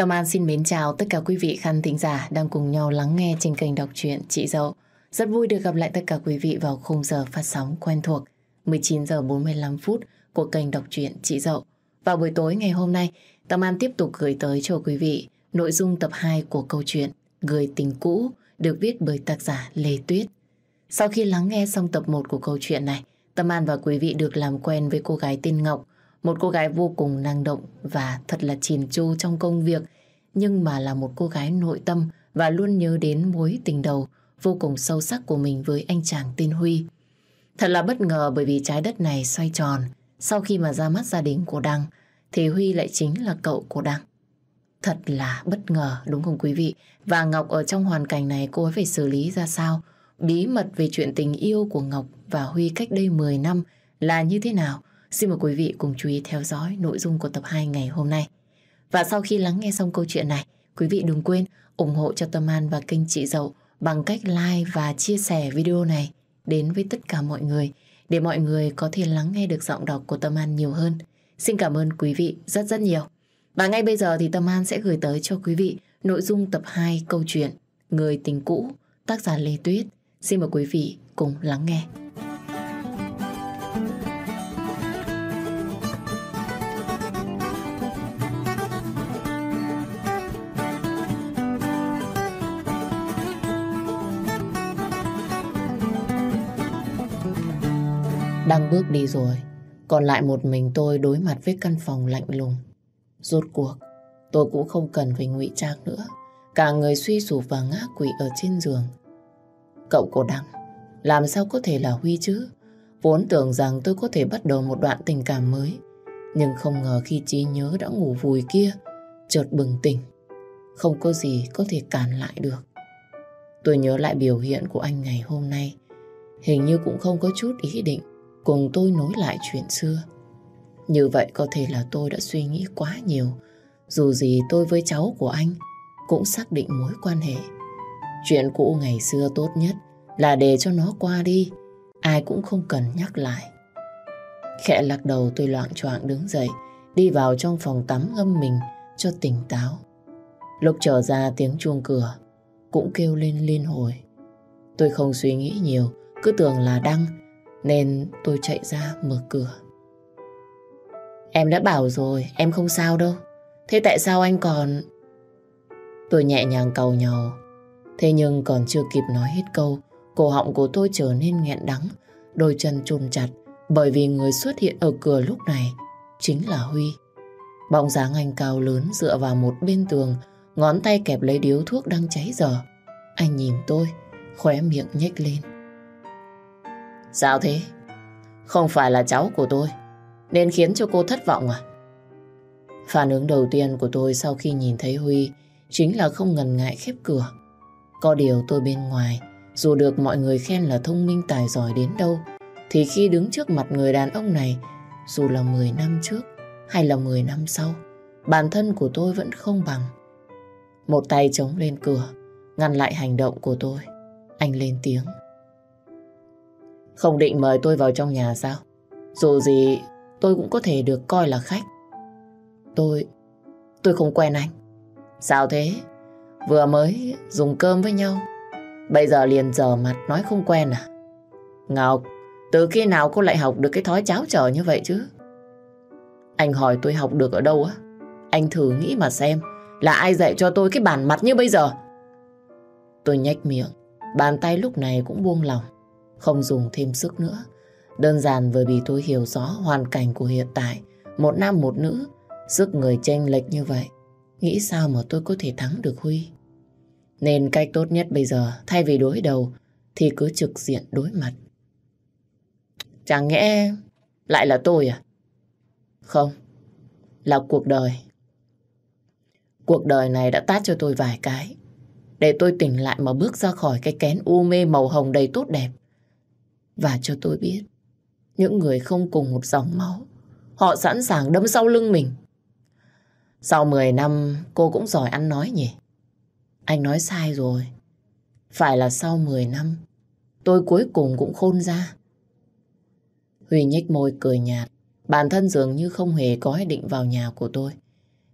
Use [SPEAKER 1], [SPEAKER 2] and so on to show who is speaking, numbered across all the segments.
[SPEAKER 1] Tâm An xin mến chào tất cả quý vị khán thính giả đang cùng nhau lắng nghe trên kênh đọc truyện Chị Dậu. Rất vui được gặp lại tất cả quý vị vào khung giờ phát sóng quen thuộc 19 giờ 45 phút của kênh đọc truyện Chị Dậu. Vào buổi tối ngày hôm nay, Tâm An tiếp tục gửi tới cho quý vị nội dung tập 2 của câu chuyện Người tình cũ được viết bởi tác giả Lê Tuyết. Sau khi lắng nghe xong tập 1 của câu chuyện này, Tâm An và quý vị được làm quen với cô gái tên Ngọc, một cô gái vô cùng năng động và thật là chỉn chu trong công việc, nhưng mà là một cô gái nội tâm và luôn nhớ đến mối tình đầu vô cùng sâu sắc của mình với anh chàng tên Huy. Thật là bất ngờ bởi vì trái đất này xoay tròn. Sau khi mà ra mắt gia đình của Đăng, thì Huy lại chính là cậu của Đăng. Thật là bất ngờ đúng không quý vị? Và Ngọc ở trong hoàn cảnh này cô ấy phải xử lý ra sao? Bí mật về chuyện tình yêu của Ngọc và Huy cách đây 10 năm là như thế nào? Xin mời quý vị cùng chú ý theo dõi nội dung của tập 2 ngày hôm nay. Và sau khi lắng nghe xong câu chuyện này, quý vị đừng quên ủng hộ cho Tâm An và kênh Chị Dậu bằng cách like và chia sẻ video này đến với tất cả mọi người để mọi người có thể lắng nghe được giọng đọc của Tâm An nhiều hơn. Xin cảm ơn quý vị rất rất nhiều. Và ngay bây giờ thì Tâm An sẽ gửi tới cho quý vị nội dung tập 2 câu chuyện Người tình cũ, tác giả Lê Tuyết. Xin mời quý vị cùng lắng nghe. Đang bước đi rồi, còn lại một mình tôi đối mặt với căn phòng lạnh lùng. Rốt cuộc, tôi cũng không cần phải ngụy trang nữa. Cả người suy sụp và ngã quỵ ở trên giường. Cậu cổ Đăng, làm sao có thể là Huy chứ? Vốn tưởng rằng tôi có thể bắt đầu một đoạn tình cảm mới. Nhưng không ngờ khi trí nhớ đã ngủ vùi kia, chợt bừng tỉnh. Không có gì có thể cản lại được. Tôi nhớ lại biểu hiện của anh ngày hôm nay. Hình như cũng không có chút ý định cùng tôi nối lại chuyện xưa. Như vậy có thể là tôi đã suy nghĩ quá nhiều. Dù gì tôi với cháu của anh cũng xác định mối quan hệ. Chuyện cũ ngày xưa tốt nhất là để cho nó qua đi. Ai cũng không cần nhắc lại. Khẽ lắc đầu tôi loạn choạng đứng dậy, đi vào trong phòng tắm ngâm mình cho tỉnh táo. Lúc trở ra tiếng chuông cửa cũng kêu lên liên hồi. Tôi không suy nghĩ nhiều, cứ tưởng là Đăng nên tôi chạy ra mở cửa. Em đã bảo rồi, em không sao đâu. Thế tại sao anh còn... Tôi nhẹ nhàng cầu nhau. Thế nhưng còn chưa kịp nói hết câu, cổ họng của tôi trở nên nghẹn đắng, đôi chân trùm chặt bởi vì người xuất hiện ở cửa lúc này chính là Huy. Bóng dáng anh cao lớn dựa vào một bên tường, ngón tay kẹp lấy điếu thuốc đang cháy dở. Anh nhìn tôi, khóe miệng nhếch lên. Sao thế? Không phải là cháu của tôi, nên khiến cho cô thất vọng à? Phản ứng đầu tiên của tôi sau khi nhìn thấy Huy chính là không ngần ngại khép cửa. Có điều tôi bên ngoài, dù được mọi người khen là thông minh tài giỏi đến đâu, thì khi đứng trước mặt người đàn ông này, dù là 10 năm trước hay là 10 năm sau, bản thân của tôi vẫn không bằng. Một tay chống lên cửa, ngăn lại hành động của tôi. Anh lên tiếng. Không định mời tôi vào trong nhà sao? Dù gì tôi cũng có thể được coi là khách. Tôi... tôi không quen anh. Sao thế? Vừa mới dùng cơm với nhau. Bây giờ liền dở mặt nói không quen à? Ngọc, từ khi nào cô lại học được cái thói cháo trở như vậy chứ? Anh hỏi tôi học được ở đâu á? Anh thử nghĩ mà xem, là ai dạy cho tôi cái bản mặt như bây giờ? Tôi nhếch miệng, bàn tay lúc này cũng buông lòng không dùng thêm sức nữa. Đơn giản bởi vì tôi hiểu rõ hoàn cảnh của hiện tại, một nam một nữ, sức người chênh lệch như vậy. Nghĩ sao mà tôi có thể thắng được Huy? Nên cách tốt nhất bây giờ, thay vì đối đầu, thì cứ trực diện đối mặt. Chẳng nhẽ lại là tôi à? Không, là cuộc đời. Cuộc đời này đã tát cho tôi vài cái, để tôi tỉnh lại mà bước ra khỏi cái kén u mê màu hồng đầy tốt đẹp và cho tôi biết những người không cùng một dòng máu họ sẵn sàng đâm sau lưng mình. Sau 10 năm cô cũng giỏi ăn nói nhỉ? Anh nói sai rồi. Phải là sau 10 năm tôi cuối cùng cũng khôn ra. Huy nhếch môi cười nhạt. Bản thân dường như không hề có ý định vào nhà của tôi.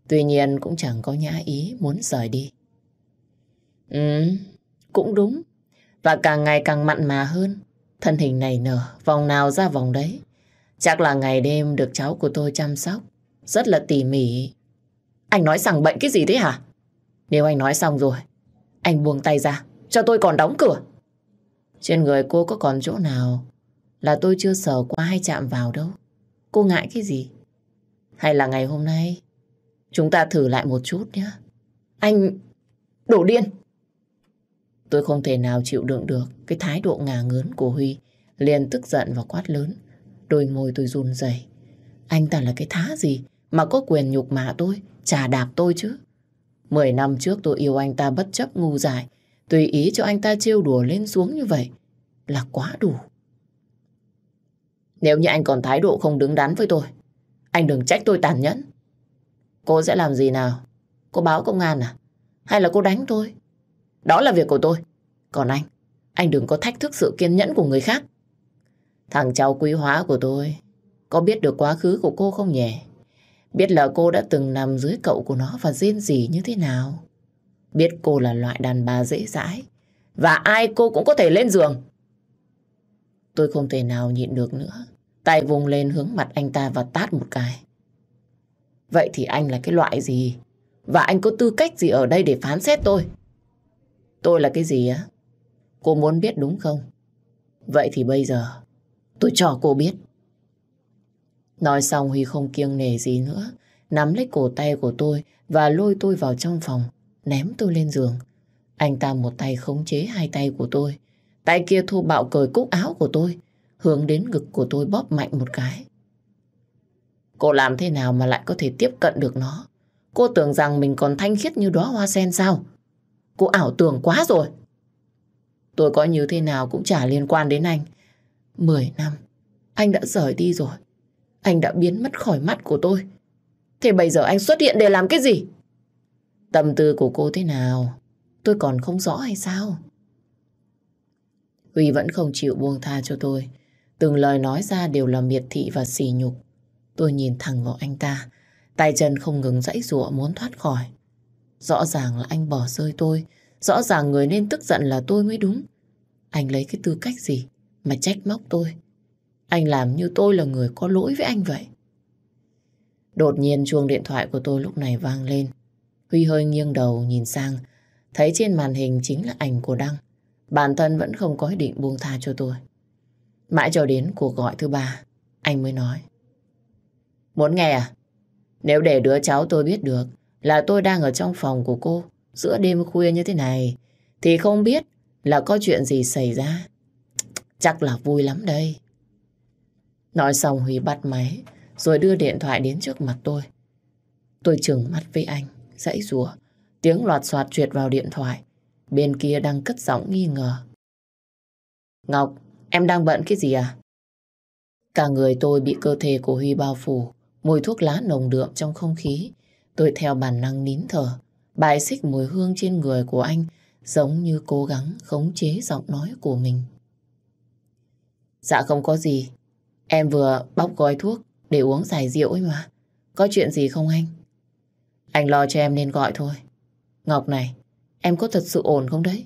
[SPEAKER 1] Tuy nhiên cũng chẳng có nhã ý muốn rời đi. Ừ, cũng đúng. Và càng ngày càng mặn mà hơn. Thân hình này nở, vòng nào ra vòng đấy. Chắc là ngày đêm được cháu của tôi chăm sóc. Rất là tỉ mỉ. Anh nói rằng bệnh cái gì thế hả? Nếu anh nói xong rồi, anh buông tay ra, cho tôi còn đóng cửa. Trên người cô có còn chỗ nào là tôi chưa sờ qua hay chạm vào đâu. Cô ngại cái gì? Hay là ngày hôm nay chúng ta thử lại một chút nhé. Anh... đổ điên! Tôi không thể nào chịu đựng được cái thái độ ngả ngớn của Huy. Liền tức giận và quát lớn. Đôi môi tôi run rẩy. Anh ta là cái thá gì mà có quyền nhục mạ tôi, trà đạp tôi chứ. Mười năm trước tôi yêu anh ta bất chấp ngu dại, tùy ý cho anh ta trêu đùa lên xuống như vậy là quá đủ. Nếu như anh còn thái độ không đứng đắn với tôi, anh đừng trách tôi tàn nhẫn. Cô sẽ làm gì nào? Cô báo công an à? Hay là cô đánh tôi? Đó là việc của tôi. Còn anh, anh đừng có thách thức sự kiên nhẫn của người khác. Thằng cháu quý hóa của tôi có biết được quá khứ của cô không nhỉ? Biết là cô đã từng nằm dưới cậu của nó và riêng gì như thế nào? Biết cô là loại đàn bà dễ dãi và ai cô cũng có thể lên giường. Tôi không thể nào nhịn được nữa. Tay vùng lên hướng mặt anh ta và tát một cái. Vậy thì anh là cái loại gì? Và anh có tư cách gì ở đây để phán xét tôi? Tôi là cái gì á? Cô muốn biết đúng không? Vậy thì bây giờ tôi cho cô biết. Nói xong Huy không kiêng nề gì nữa, nắm lấy cổ tay của tôi và lôi tôi vào trong phòng, ném tôi lên giường. Anh ta một tay khống chế hai tay của tôi, tay kia thô bạo cởi cúc áo của tôi, hướng đến ngực của tôi bóp mạnh một cái. Cô làm thế nào mà lại có thể tiếp cận được nó? Cô tưởng rằng mình còn thanh khiết như đóa hoa sen sao? Cô ảo tưởng quá rồi. Tôi có như thế nào cũng chả liên quan đến anh. Mười năm, anh đã rời đi rồi. Anh đã biến mất khỏi mắt của tôi. Thế bây giờ anh xuất hiện để làm cái gì? Tâm tư của cô thế nào? Tôi còn không rõ hay sao? Huy vẫn không chịu buông tha cho tôi. Từng lời nói ra đều là miệt thị và sỉ nhục. Tôi nhìn thẳng vào anh ta. Tay chân không ngừng dãy giụa muốn thoát khỏi. Rõ ràng là anh bỏ rơi tôi. Rõ ràng người nên tức giận là tôi mới đúng. Anh lấy cái tư cách gì mà trách móc tôi? Anh làm như tôi là người có lỗi với anh vậy. Đột nhiên chuông điện thoại của tôi lúc này vang lên. Huy hơi nghiêng đầu nhìn sang, thấy trên màn hình chính là ảnh của Đăng. Bản thân vẫn không có ý định buông tha cho tôi. Mãi cho đến cuộc gọi thứ ba, anh mới nói. Muốn nghe à? Nếu để đứa cháu tôi biết được là tôi đang ở trong phòng của cô giữa đêm khuya như thế này, thì không biết là có chuyện gì xảy ra. Chắc là vui lắm đây. Nói xong Huy bắt máy, rồi đưa điện thoại đến trước mặt tôi. Tôi trừng mắt với anh, dãy rùa. Tiếng loạt soạt truyệt vào điện thoại. Bên kia đang cất giọng nghi ngờ. Ngọc, em đang bận cái gì à? Cả người tôi bị cơ thể của Huy bao phủ, mùi thuốc lá nồng đượm trong không khí. Tôi theo bản năng nín thở, bài xích mùi hương trên người của anh giống như cố gắng khống chế giọng nói của mình. Dạ không có gì, Em vừa bóc gói thuốc để uống giải rượu ấy mà. Có chuyện gì không anh? Anh lo cho em nên gọi thôi. Ngọc này, em có thật sự ổn không đấy?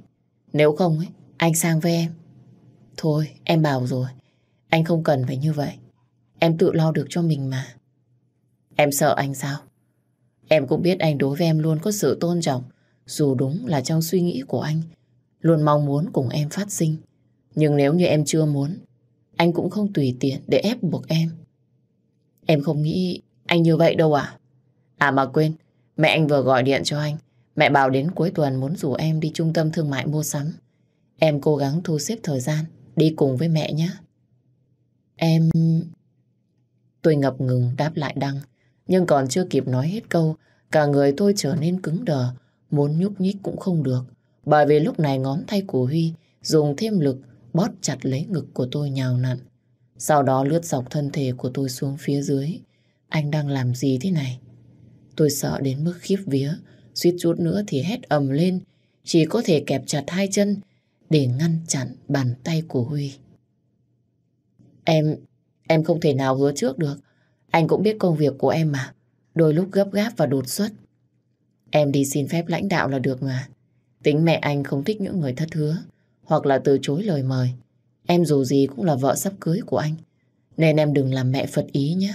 [SPEAKER 1] Nếu không ấy, anh sang với em. Thôi, em bảo rồi. Anh không cần phải như vậy. Em tự lo được cho mình mà. Em sợ anh sao? Em cũng biết anh đối với em luôn có sự tôn trọng, dù đúng là trong suy nghĩ của anh, luôn mong muốn cùng em phát sinh. Nhưng nếu như em chưa muốn, anh cũng không tùy tiện để ép buộc em. Em không nghĩ anh như vậy đâu à? À mà quên, mẹ anh vừa gọi điện cho anh. Mẹ bảo đến cuối tuần muốn rủ em đi trung tâm thương mại mua sắm. Em cố gắng thu xếp thời gian, đi cùng với mẹ nhé. Em... Tôi ngập ngừng đáp lại Đăng, nhưng còn chưa kịp nói hết câu, cả người tôi trở nên cứng đờ, muốn nhúc nhích cũng không được. Bởi vì lúc này ngón tay của Huy dùng thêm lực bóp chặt lấy ngực của tôi nhào nặn. Sau đó lướt dọc thân thể của tôi xuống phía dưới. Anh đang làm gì thế này? Tôi sợ đến mức khiếp vía, suýt chút nữa thì hét ầm lên, chỉ có thể kẹp chặt hai chân để ngăn chặn bàn tay của Huy. Em, em không thể nào hứa trước được. Anh cũng biết công việc của em mà. đôi lúc gấp gáp và đột xuất. Em đi xin phép lãnh đạo là được mà. Tính mẹ anh không thích những người thất hứa hoặc là từ chối lời mời. Em dù gì cũng là vợ sắp cưới của anh. Nên em đừng làm mẹ phật ý nhé.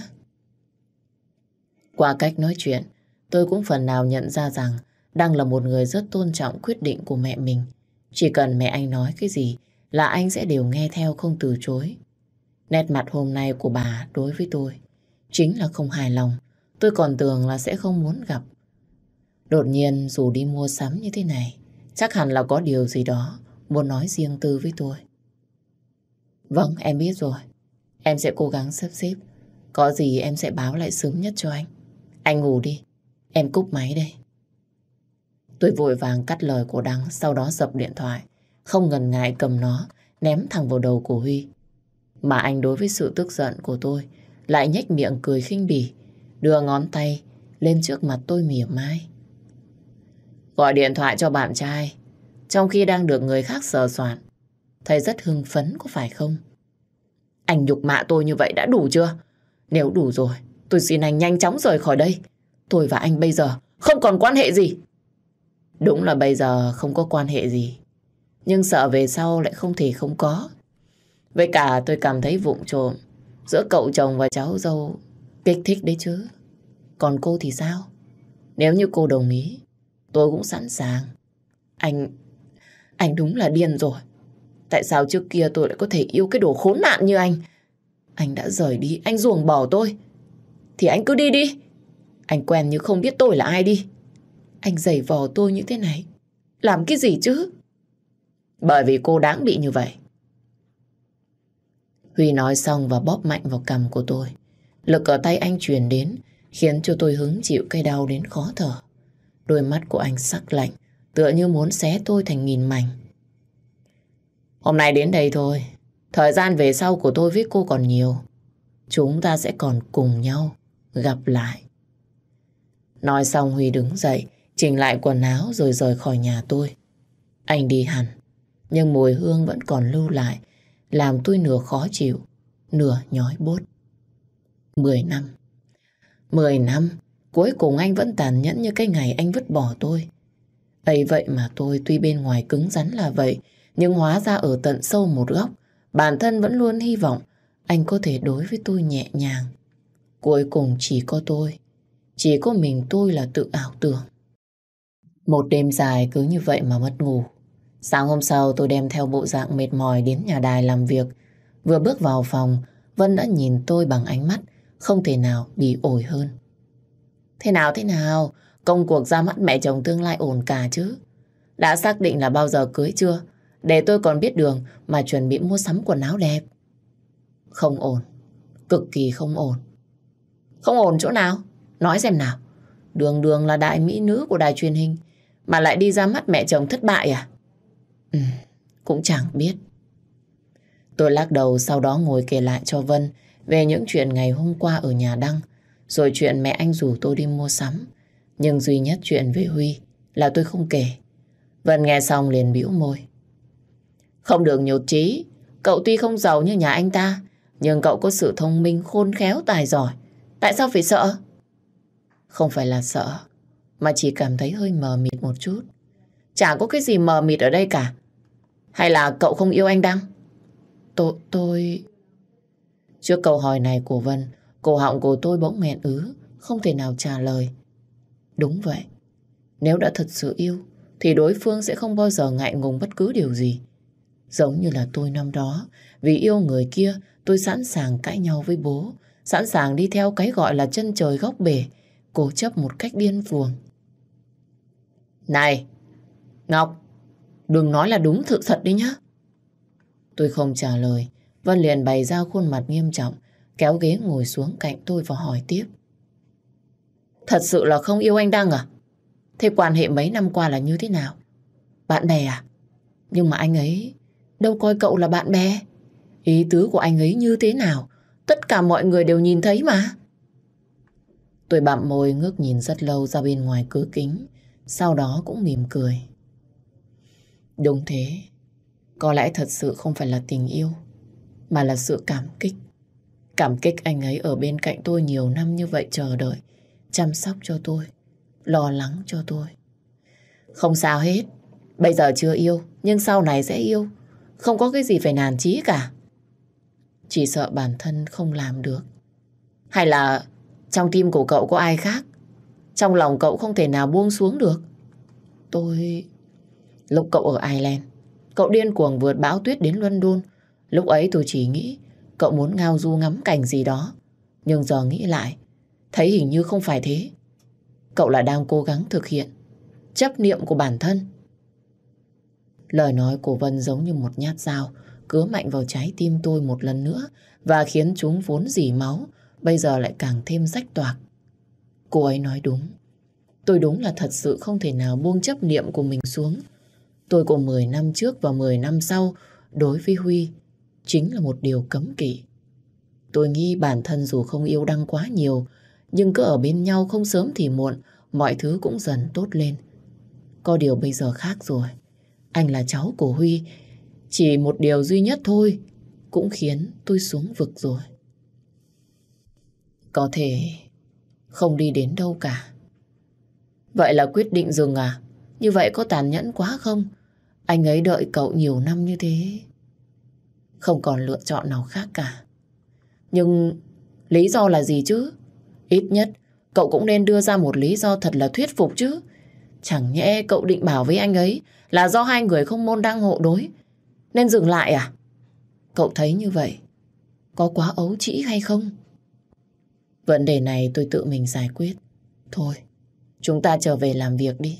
[SPEAKER 1] Qua cách nói chuyện, tôi cũng phần nào nhận ra rằng đang là một người rất tôn trọng quyết định của mẹ mình. Chỉ cần mẹ anh nói cái gì là anh sẽ đều nghe theo không từ chối. Nét mặt hôm nay của bà đối với tôi chính là không hài lòng. Tôi còn tưởng là sẽ không muốn gặp. Đột nhiên dù đi mua sắm như thế này, chắc hẳn là có điều gì đó muốn nói riêng tư với tôi. Vâng, em biết rồi. Em sẽ cố gắng sắp xếp. Có gì em sẽ báo lại sớm nhất cho anh. Anh ngủ đi. Em cúp máy đây. Tôi vội vàng cắt lời của Đăng, sau đó dập điện thoại. Không ngần ngại cầm nó, ném thẳng vào đầu của Huy. Mà anh đối với sự tức giận của tôi, lại nhếch miệng cười khinh bỉ, đưa ngón tay lên trước mặt tôi mỉa mai. Gọi điện thoại cho bạn trai, trong khi đang được người khác sờ soạn. Thầy rất hưng phấn có phải không? Anh nhục mạ tôi như vậy đã đủ chưa? Nếu đủ rồi, tôi xin anh nhanh chóng rời khỏi đây. Tôi và anh bây giờ không còn quan hệ gì. Đúng là bây giờ không có quan hệ gì. Nhưng sợ về sau lại không thể không có. Với cả tôi cảm thấy vụng trộm giữa cậu chồng và cháu dâu kích thích đấy chứ. Còn cô thì sao? Nếu như cô đồng ý, tôi cũng sẵn sàng. Anh... Anh đúng là điên rồi. Tại sao trước kia tôi lại có thể yêu cái đồ khốn nạn như anh? Anh đã rời đi, anh ruồng bỏ tôi. Thì anh cứ đi đi. Anh quen như không biết tôi là ai đi. Anh giày vò tôi như thế này. Làm cái gì chứ? Bởi vì cô đáng bị như vậy. Huy nói xong và bóp mạnh vào cằm của tôi. Lực ở tay anh truyền đến, khiến cho tôi hứng chịu cây đau đến khó thở. Đôi mắt của anh sắc lạnh, tựa như muốn xé tôi thành nghìn mảnh. Hôm nay đến đây thôi. Thời gian về sau của tôi với cô còn nhiều. Chúng ta sẽ còn cùng nhau gặp lại. Nói xong Huy đứng dậy, chỉnh lại quần áo rồi rời khỏi nhà tôi. Anh đi hẳn, nhưng mùi hương vẫn còn lưu lại, làm tôi nửa khó chịu, nửa nhói bốt. Mười năm. Mười năm, cuối cùng anh vẫn tàn nhẫn như cái ngày anh vứt bỏ tôi. ấy vậy mà tôi tuy bên ngoài cứng rắn là vậy, nhưng hóa ra ở tận sâu một góc, bản thân vẫn luôn hy vọng anh có thể đối với tôi nhẹ nhàng. Cuối cùng chỉ có tôi, chỉ có mình tôi là tự ảo tưởng. Một đêm dài cứ như vậy mà mất ngủ. Sáng hôm sau tôi đem theo bộ dạng mệt mỏi đến nhà đài làm việc. Vừa bước vào phòng, Vân đã nhìn tôi bằng ánh mắt không thể nào bị ổi hơn. Thế nào thế nào? Công cuộc ra mắt mẹ chồng tương lai ổn cả chứ? Đã xác định là bao giờ cưới chưa? Để tôi còn biết đường mà chuẩn bị mua sắm quần áo đẹp. Không ổn. Cực kỳ không ổn. Không ổn chỗ nào? Nói xem nào. Đường đường là đại mỹ nữ của đài truyền hình mà lại đi ra mắt mẹ chồng thất bại à? Ừ, cũng chẳng biết. Tôi lắc đầu sau đó ngồi kể lại cho Vân về những chuyện ngày hôm qua ở nhà Đăng, rồi chuyện mẹ anh rủ tôi đi mua sắm. Nhưng duy nhất chuyện về Huy là tôi không kể. Vân nghe xong liền bĩu môi. Không được nhột trí, cậu tuy không giàu như nhà anh ta, nhưng cậu có sự thông minh khôn khéo tài giỏi. Tại sao phải sợ? Không phải là sợ, mà chỉ cảm thấy hơi mờ mịt một chút. Chả có cái gì mờ mịt ở đây cả. Hay là cậu không yêu anh Đăng? Tôi... tôi... Trước câu hỏi này của Vân, cổ họng của tôi bỗng nghẹn ứ, không thể nào trả lời. Đúng vậy. Nếu đã thật sự yêu, thì đối phương sẽ không bao giờ ngại ngùng bất cứ điều gì. Giống như là tôi năm đó, vì yêu người kia, tôi sẵn sàng cãi nhau với bố, sẵn sàng đi theo cái gọi là chân trời góc bể, cố chấp một cách điên cuồng. Này, Ngọc, đừng nói là đúng sự thật đi nhá. Tôi không trả lời, Vân liền bày ra khuôn mặt nghiêm trọng, kéo ghế ngồi xuống cạnh tôi và hỏi tiếp. Thật sự là không yêu anh Đăng à? Thế quan hệ mấy năm qua là như thế nào? Bạn bè à? Nhưng mà anh ấy đâu coi cậu là bạn bè. Ý tứ của anh ấy như thế nào? Tất cả mọi người đều nhìn thấy mà. Tôi bạm môi ngước nhìn rất lâu ra bên ngoài cửa kính, sau đó cũng mỉm cười. Đúng thế, có lẽ thật sự không phải là tình yêu, mà là sự cảm kích. Cảm kích anh ấy ở bên cạnh tôi nhiều năm như vậy chờ đợi, chăm sóc cho tôi, lo lắng cho tôi. Không sao hết, bây giờ chưa yêu, nhưng sau này sẽ yêu. Không có cái gì phải nản chí cả. Chỉ sợ bản thân không làm được. Hay là trong tim của cậu có ai khác? Trong lòng cậu không thể nào buông xuống được. Tôi... Lúc cậu ở Ireland, cậu điên cuồng vượt bão tuyết đến London. Lúc ấy tôi chỉ nghĩ cậu muốn ngao du ngắm cảnh gì đó. Nhưng giờ nghĩ lại, thấy hình như không phải thế. Cậu là đang cố gắng thực hiện chấp niệm của bản thân. Lời nói của Vân giống như một nhát dao, cứa mạnh vào trái tim tôi một lần nữa và khiến chúng vốn dỉ máu, bây giờ lại càng thêm rách toạc. Cô ấy nói đúng. Tôi đúng là thật sự không thể nào buông chấp niệm của mình xuống. Tôi của 10 năm trước và 10 năm sau đối với Huy chính là một điều cấm kỵ. Tôi nghi bản thân dù không yêu Đăng quá nhiều, nhưng cứ ở bên nhau không sớm thì muộn, mọi thứ cũng dần tốt lên. Có điều bây giờ khác rồi. Anh là cháu của Huy. Chỉ một điều duy nhất thôi cũng khiến tôi xuống vực rồi. Có thể không đi đến đâu cả. Vậy là quyết định dừng à? Như vậy có tàn nhẫn quá không? Anh ấy đợi cậu nhiều năm như thế. Không còn lựa chọn nào khác cả. Nhưng lý do là gì chứ? Ít nhất cậu cũng nên đưa ra một lý do thật là thuyết phục chứ. Chẳng nhẽ cậu định bảo với anh ấy là do hai người không môn đang hộ đối. Nên dừng lại à? Cậu thấy như vậy, có quá ấu trĩ hay không? Vấn đề này tôi tự mình giải quyết. Thôi, chúng ta trở về làm việc đi.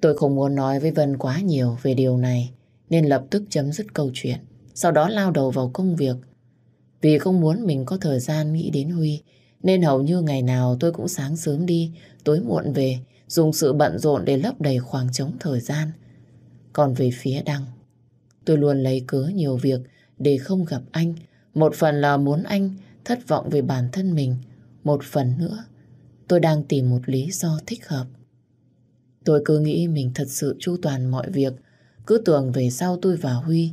[SPEAKER 1] Tôi không muốn nói với Vân quá nhiều về điều này, nên lập tức chấm dứt câu chuyện. Sau đó lao đầu vào công việc. Vì không muốn mình có thời gian nghĩ đến Huy, nên hầu như ngày nào tôi cũng sáng sớm đi, tối muộn về, dùng sự bận rộn để lấp đầy khoảng trống thời gian. Còn về phía Đăng, tôi luôn lấy cớ nhiều việc để không gặp anh. Một phần là muốn anh thất vọng về bản thân mình. Một phần nữa, tôi đang tìm một lý do thích hợp. Tôi cứ nghĩ mình thật sự chu toàn mọi việc, cứ tưởng về sau tôi và Huy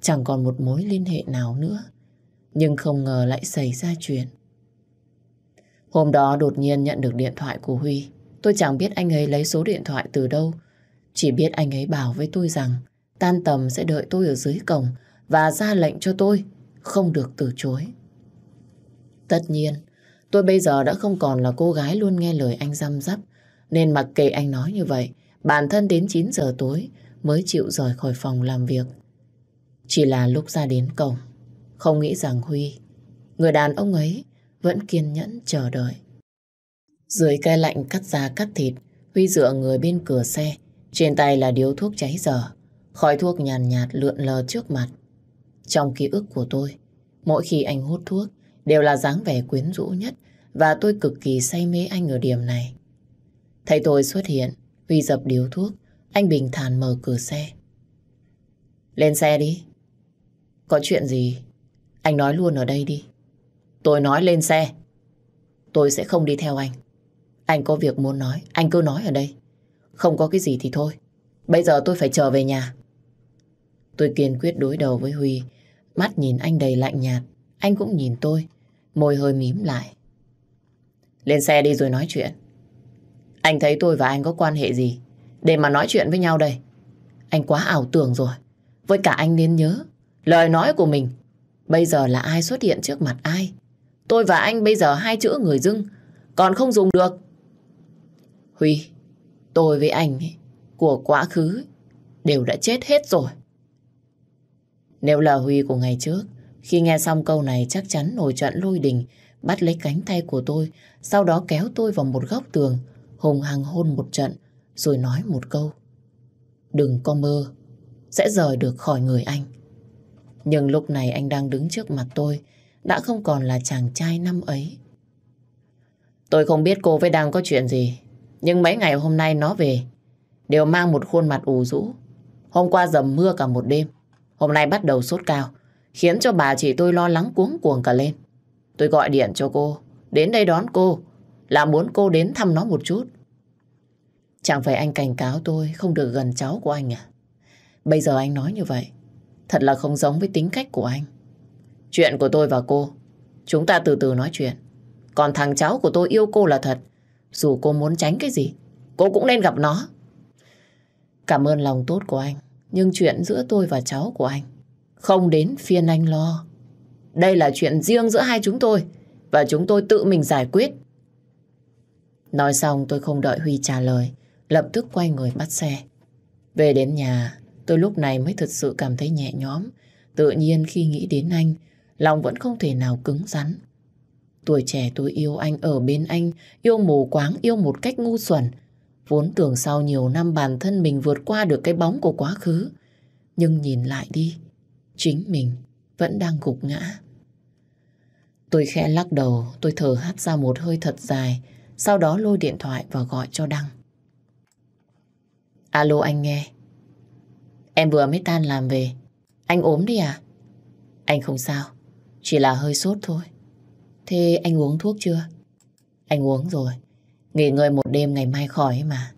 [SPEAKER 1] chẳng còn một mối liên hệ nào nữa. Nhưng không ngờ lại xảy ra chuyện. Hôm đó đột nhiên nhận được điện thoại của Huy. Tôi chẳng biết anh ấy lấy số điện thoại từ đâu. Chỉ biết anh ấy bảo với tôi rằng tan tầm sẽ đợi tôi ở dưới cổng và ra lệnh cho tôi không được từ chối. Tất nhiên, tôi bây giờ đã không còn là cô gái luôn nghe lời anh răm rắp, nên mặc kệ anh nói như vậy, bản thân đến 9 giờ tối mới chịu rời khỏi phòng làm việc. Chỉ là lúc ra đến cổng, không nghĩ rằng Huy, người đàn ông ấy, vẫn kiên nhẫn chờ đợi. Dưới cây lạnh cắt da cắt thịt, Huy dựa người bên cửa xe, trên tay là điếu thuốc cháy dở, khói thuốc nhàn nhạt, nhạt lượn lờ trước mặt. Trong ký ức của tôi, mỗi khi anh hút thuốc đều là dáng vẻ quyến rũ nhất và tôi cực kỳ say mê anh ở điểm này. Thấy tôi xuất hiện, Huy dập điếu thuốc, anh bình thản mở cửa xe. Lên xe đi. Có chuyện gì? Anh nói luôn ở đây đi. Tôi nói lên xe. Tôi sẽ không đi theo anh. Anh có việc muốn nói, anh cứ nói ở đây. Không có cái gì thì thôi. Bây giờ tôi phải trở về nhà. Tôi kiên quyết đối đầu với Huy. Mắt nhìn anh đầy lạnh nhạt. Anh cũng nhìn tôi. Môi hơi mím lại. Lên xe đi rồi nói chuyện. Anh thấy tôi và anh có quan hệ gì? Để mà nói chuyện với nhau đây. Anh quá ảo tưởng rồi. Với cả anh nên nhớ. Lời nói của mình. Bây giờ là ai xuất hiện trước mặt ai? Tôi và anh bây giờ hai chữ người dưng. Còn không dùng được. Huy, tôi với anh ấy, của quá khứ đều đã chết hết rồi. Nếu là Huy của ngày trước, khi nghe xong câu này chắc chắn nổi trận lôi đình, bắt lấy cánh tay của tôi, sau đó kéo tôi vào một góc tường, hùng hằng hôn một trận, rồi nói một câu. Đừng có mơ, sẽ rời được khỏi người anh. Nhưng lúc này anh đang đứng trước mặt tôi, đã không còn là chàng trai năm ấy. Tôi không biết cô với đang có chuyện gì, nhưng mấy ngày hôm nay nó về, đều mang một khuôn mặt ủ rũ. Hôm qua dầm mưa cả một đêm, hôm nay bắt đầu sốt cao, khiến cho bà chị tôi lo lắng cuống cuồng cả lên. Tôi gọi điện cho cô, đến đây đón cô, là muốn cô đến thăm nó một chút. Chẳng phải anh cảnh cáo tôi không được gần cháu của anh à? Bây giờ anh nói như vậy, thật là không giống với tính cách của anh. Chuyện của tôi và cô, chúng ta từ từ nói chuyện. Còn thằng cháu của tôi yêu cô là thật. Dù cô muốn tránh cái gì, cô cũng nên gặp nó. Cảm ơn lòng tốt của anh. Nhưng chuyện giữa tôi và cháu của anh không đến phiên anh lo. Đây là chuyện riêng giữa hai chúng tôi và chúng tôi tự mình giải quyết. Nói xong tôi không đợi Huy trả lời, lập tức quay người bắt xe. Về đến nhà, tôi lúc này mới thật sự cảm thấy nhẹ nhõm. Tự nhiên khi nghĩ đến anh, lòng vẫn không thể nào cứng rắn. Tuổi trẻ tôi yêu anh, ở bên anh, yêu mù quáng, yêu một cách ngu xuẩn. Vốn tưởng sau nhiều năm bản thân mình vượt qua được cái bóng của quá khứ. Nhưng nhìn lại đi, chính mình vẫn đang gục ngã. Tôi khẽ lắc đầu, tôi thở hắt ra một hơi thật dài, sau đó lôi điện thoại và gọi cho Đăng. Alo anh nghe. Em vừa mới tan làm về. Anh ốm đi à? Anh không sao, chỉ là hơi sốt thôi. Thế anh uống thuốc chưa? Anh uống rồi. Nghỉ ngơi một đêm ngày mai khỏi mà.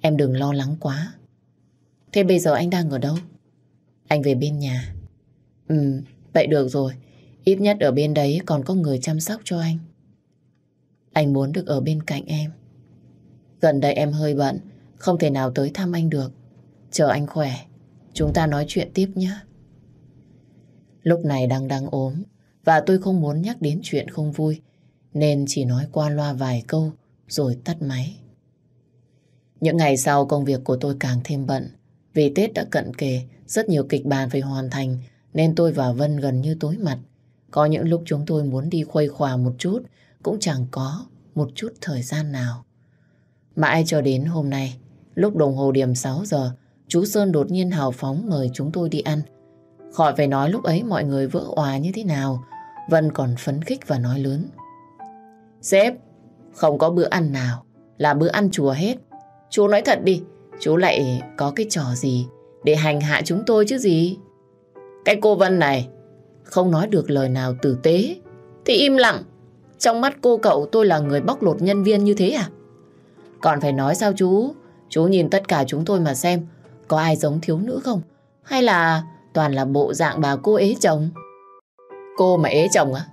[SPEAKER 1] Em đừng lo lắng quá. Thế bây giờ anh đang ở đâu? Anh về bên nhà. Ừ, vậy được rồi. Ít nhất ở bên đấy còn có người chăm sóc cho anh. Anh muốn được ở bên cạnh em. Gần đây em hơi bận, không thể nào tới thăm anh được. Chờ anh khỏe, chúng ta nói chuyện tiếp nhé. Lúc này đang đang ốm, và tôi không muốn nhắc đến chuyện không vui, nên chỉ nói qua loa vài câu rồi tắt máy. Những ngày sau công việc của tôi càng thêm bận. Vì Tết đã cận kề, rất nhiều kịch bản phải hoàn thành, nên tôi và Vân gần như tối mặt. Có những lúc chúng tôi muốn đi khuây khỏa một chút, cũng chẳng có một chút thời gian nào. Mãi cho đến hôm nay, lúc đồng hồ điểm 6 giờ, chú Sơn đột nhiên hào phóng mời chúng tôi đi ăn. Khỏi phải nói lúc ấy mọi người vỡ hòa như thế nào, Vân còn phấn khích và nói lớn. Sếp, không có bữa ăn nào là bữa ăn chùa hết. Chú nói thật đi, chú lại có cái trò gì để hành hạ chúng tôi chứ gì? Cái cô Vân này không nói được lời nào tử tế thì im lặng. Trong mắt cô cậu tôi là người bóc lột nhân viên như thế à? Còn phải nói sao chú? Chú nhìn tất cả chúng tôi mà xem, có ai giống thiếu nữ không? Hay là toàn là bộ dạng bà cô ế chồng? Cô mà ế chồng á?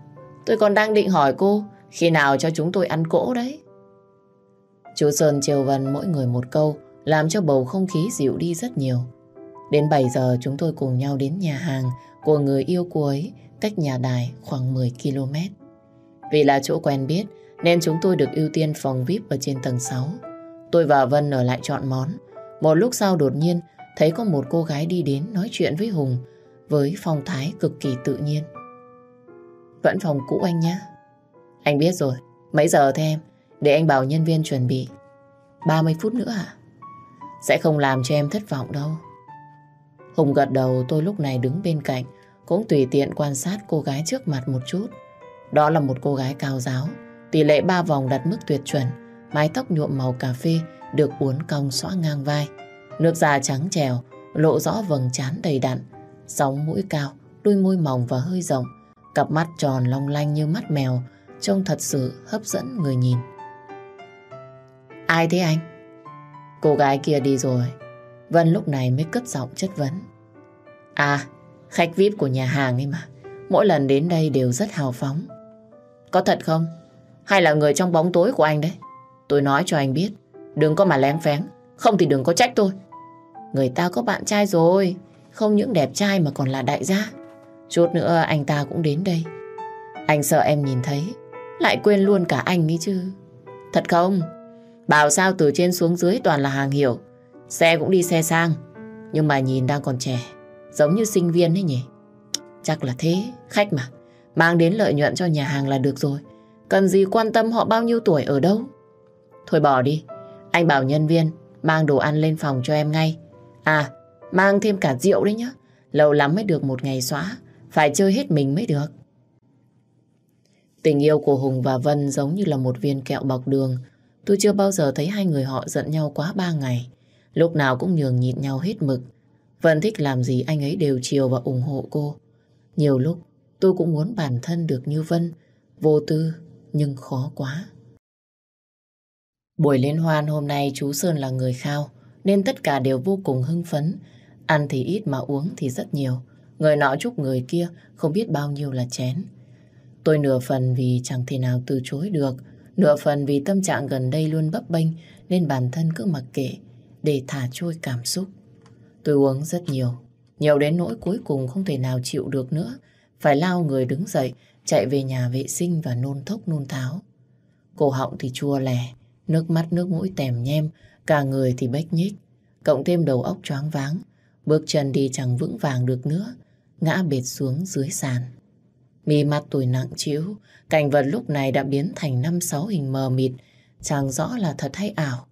[SPEAKER 1] Tôi còn đang định hỏi cô, khi nào cho chúng tôi ăn cỗ đấy. Chú Sơn chiều Vân mỗi người một câu, làm cho bầu không khí dịu đi rất nhiều. Đến 7 giờ, chúng tôi cùng nhau đến nhà hàng của người yêu cô ấy, cách nhà đài khoảng 10 km. Vì là chỗ quen biết, nên chúng tôi được ưu tiên phòng VIP ở trên tầng 6. Tôi và Vân ở lại chọn món. Một lúc sau đột nhiên thấy có một cô gái đi đến nói chuyện với Hùng với phong thái cực kỳ tự nhiên. Vẫn phòng cũ anh nhé. Anh biết rồi. Mấy giờ thế em? Để anh bảo nhân viên chuẩn bị. 30 phút nữa à? Sẽ không làm cho em thất vọng đâu. Hùng gật đầu tôi lúc này đứng bên cạnh cũng tùy tiện quan sát cô gái trước mặt một chút. Đó là một cô gái cao giáo, tỷ lệ ba vòng đặt mức tuyệt chuẩn, mái tóc nhuộm màu cà phê được uốn cong xõa ngang vai, nước da trắng trèo, lộ rõ vầng trán đầy đặn, sóng mũi cao, đôi môi mỏng và hơi rộng, cặp mắt tròn long lanh như mắt mèo, trông thật sự hấp dẫn người nhìn. Ai thế anh? Cô gái kia đi rồi. Vân lúc này mới cất giọng chất vấn. À, khách VIP của nhà hàng ấy mà. Mỗi lần đến đây đều rất hào phóng. Có thật không? Hay là người trong bóng tối của anh đấy? Tôi nói cho anh biết, đừng có mà lén phén, không thì đừng có trách tôi. Người ta có bạn trai rồi, không những đẹp trai mà còn là đại gia. Chút nữa anh ta cũng đến đây. Anh sợ em nhìn thấy, lại quên luôn cả anh ấy chứ. Thật không? Bảo sao từ trên xuống dưới toàn là hàng hiểu. Xe cũng đi xe sang, nhưng mà nhìn đang còn trẻ, giống như sinh viên ấy nhỉ. Chắc là thế, khách mà. Mang đến lợi nhuận cho nhà hàng là được rồi. Cần gì quan tâm họ bao nhiêu tuổi ở đâu. Thôi bỏ đi. Anh bảo nhân viên mang đồ ăn lên phòng cho em ngay. À, mang thêm cả rượu đấy nhá. Lâu lắm mới được một ngày xóa. Phải chơi hết mình mới được. Tình yêu của Hùng và Vân giống như là một viên kẹo bọc đường. Tôi chưa bao giờ thấy hai người họ giận nhau quá ba ngày. Lúc nào cũng nhường nhịn nhau hết mực. Vân thích làm gì anh ấy đều chiều và ủng hộ cô. Nhiều lúc tôi cũng muốn bản thân được như Vân, vô tư nhưng khó quá. Buổi liên hoan hôm nay chú Sơn là người khao, nên tất cả đều vô cùng hưng phấn. Ăn thì ít mà uống thì rất nhiều. Người nọ chúc người kia không biết bao nhiêu là chén. Tôi nửa phần vì chẳng thể nào từ chối được, nửa phần vì tâm trạng gần đây luôn bấp bênh nên bản thân cứ mặc kệ để thả trôi cảm xúc. Tôi uống rất nhiều, nhiều đến nỗi cuối cùng không thể nào chịu được nữa, phải lao người đứng dậy, chạy về nhà vệ sinh và nôn thốc nôn tháo. Cổ họng thì chua lè, nước mắt nước mũi tèm nhem, cả người thì bếch nhích, cộng thêm đầu óc choáng váng, bước chân đi chẳng vững vàng được nữa, ngã bệt xuống dưới sàn. Mi mắt tôi nặng chịu cảnh vật lúc này đã biến thành năm sáu hình mờ mịt, chẳng rõ là thật hay ảo.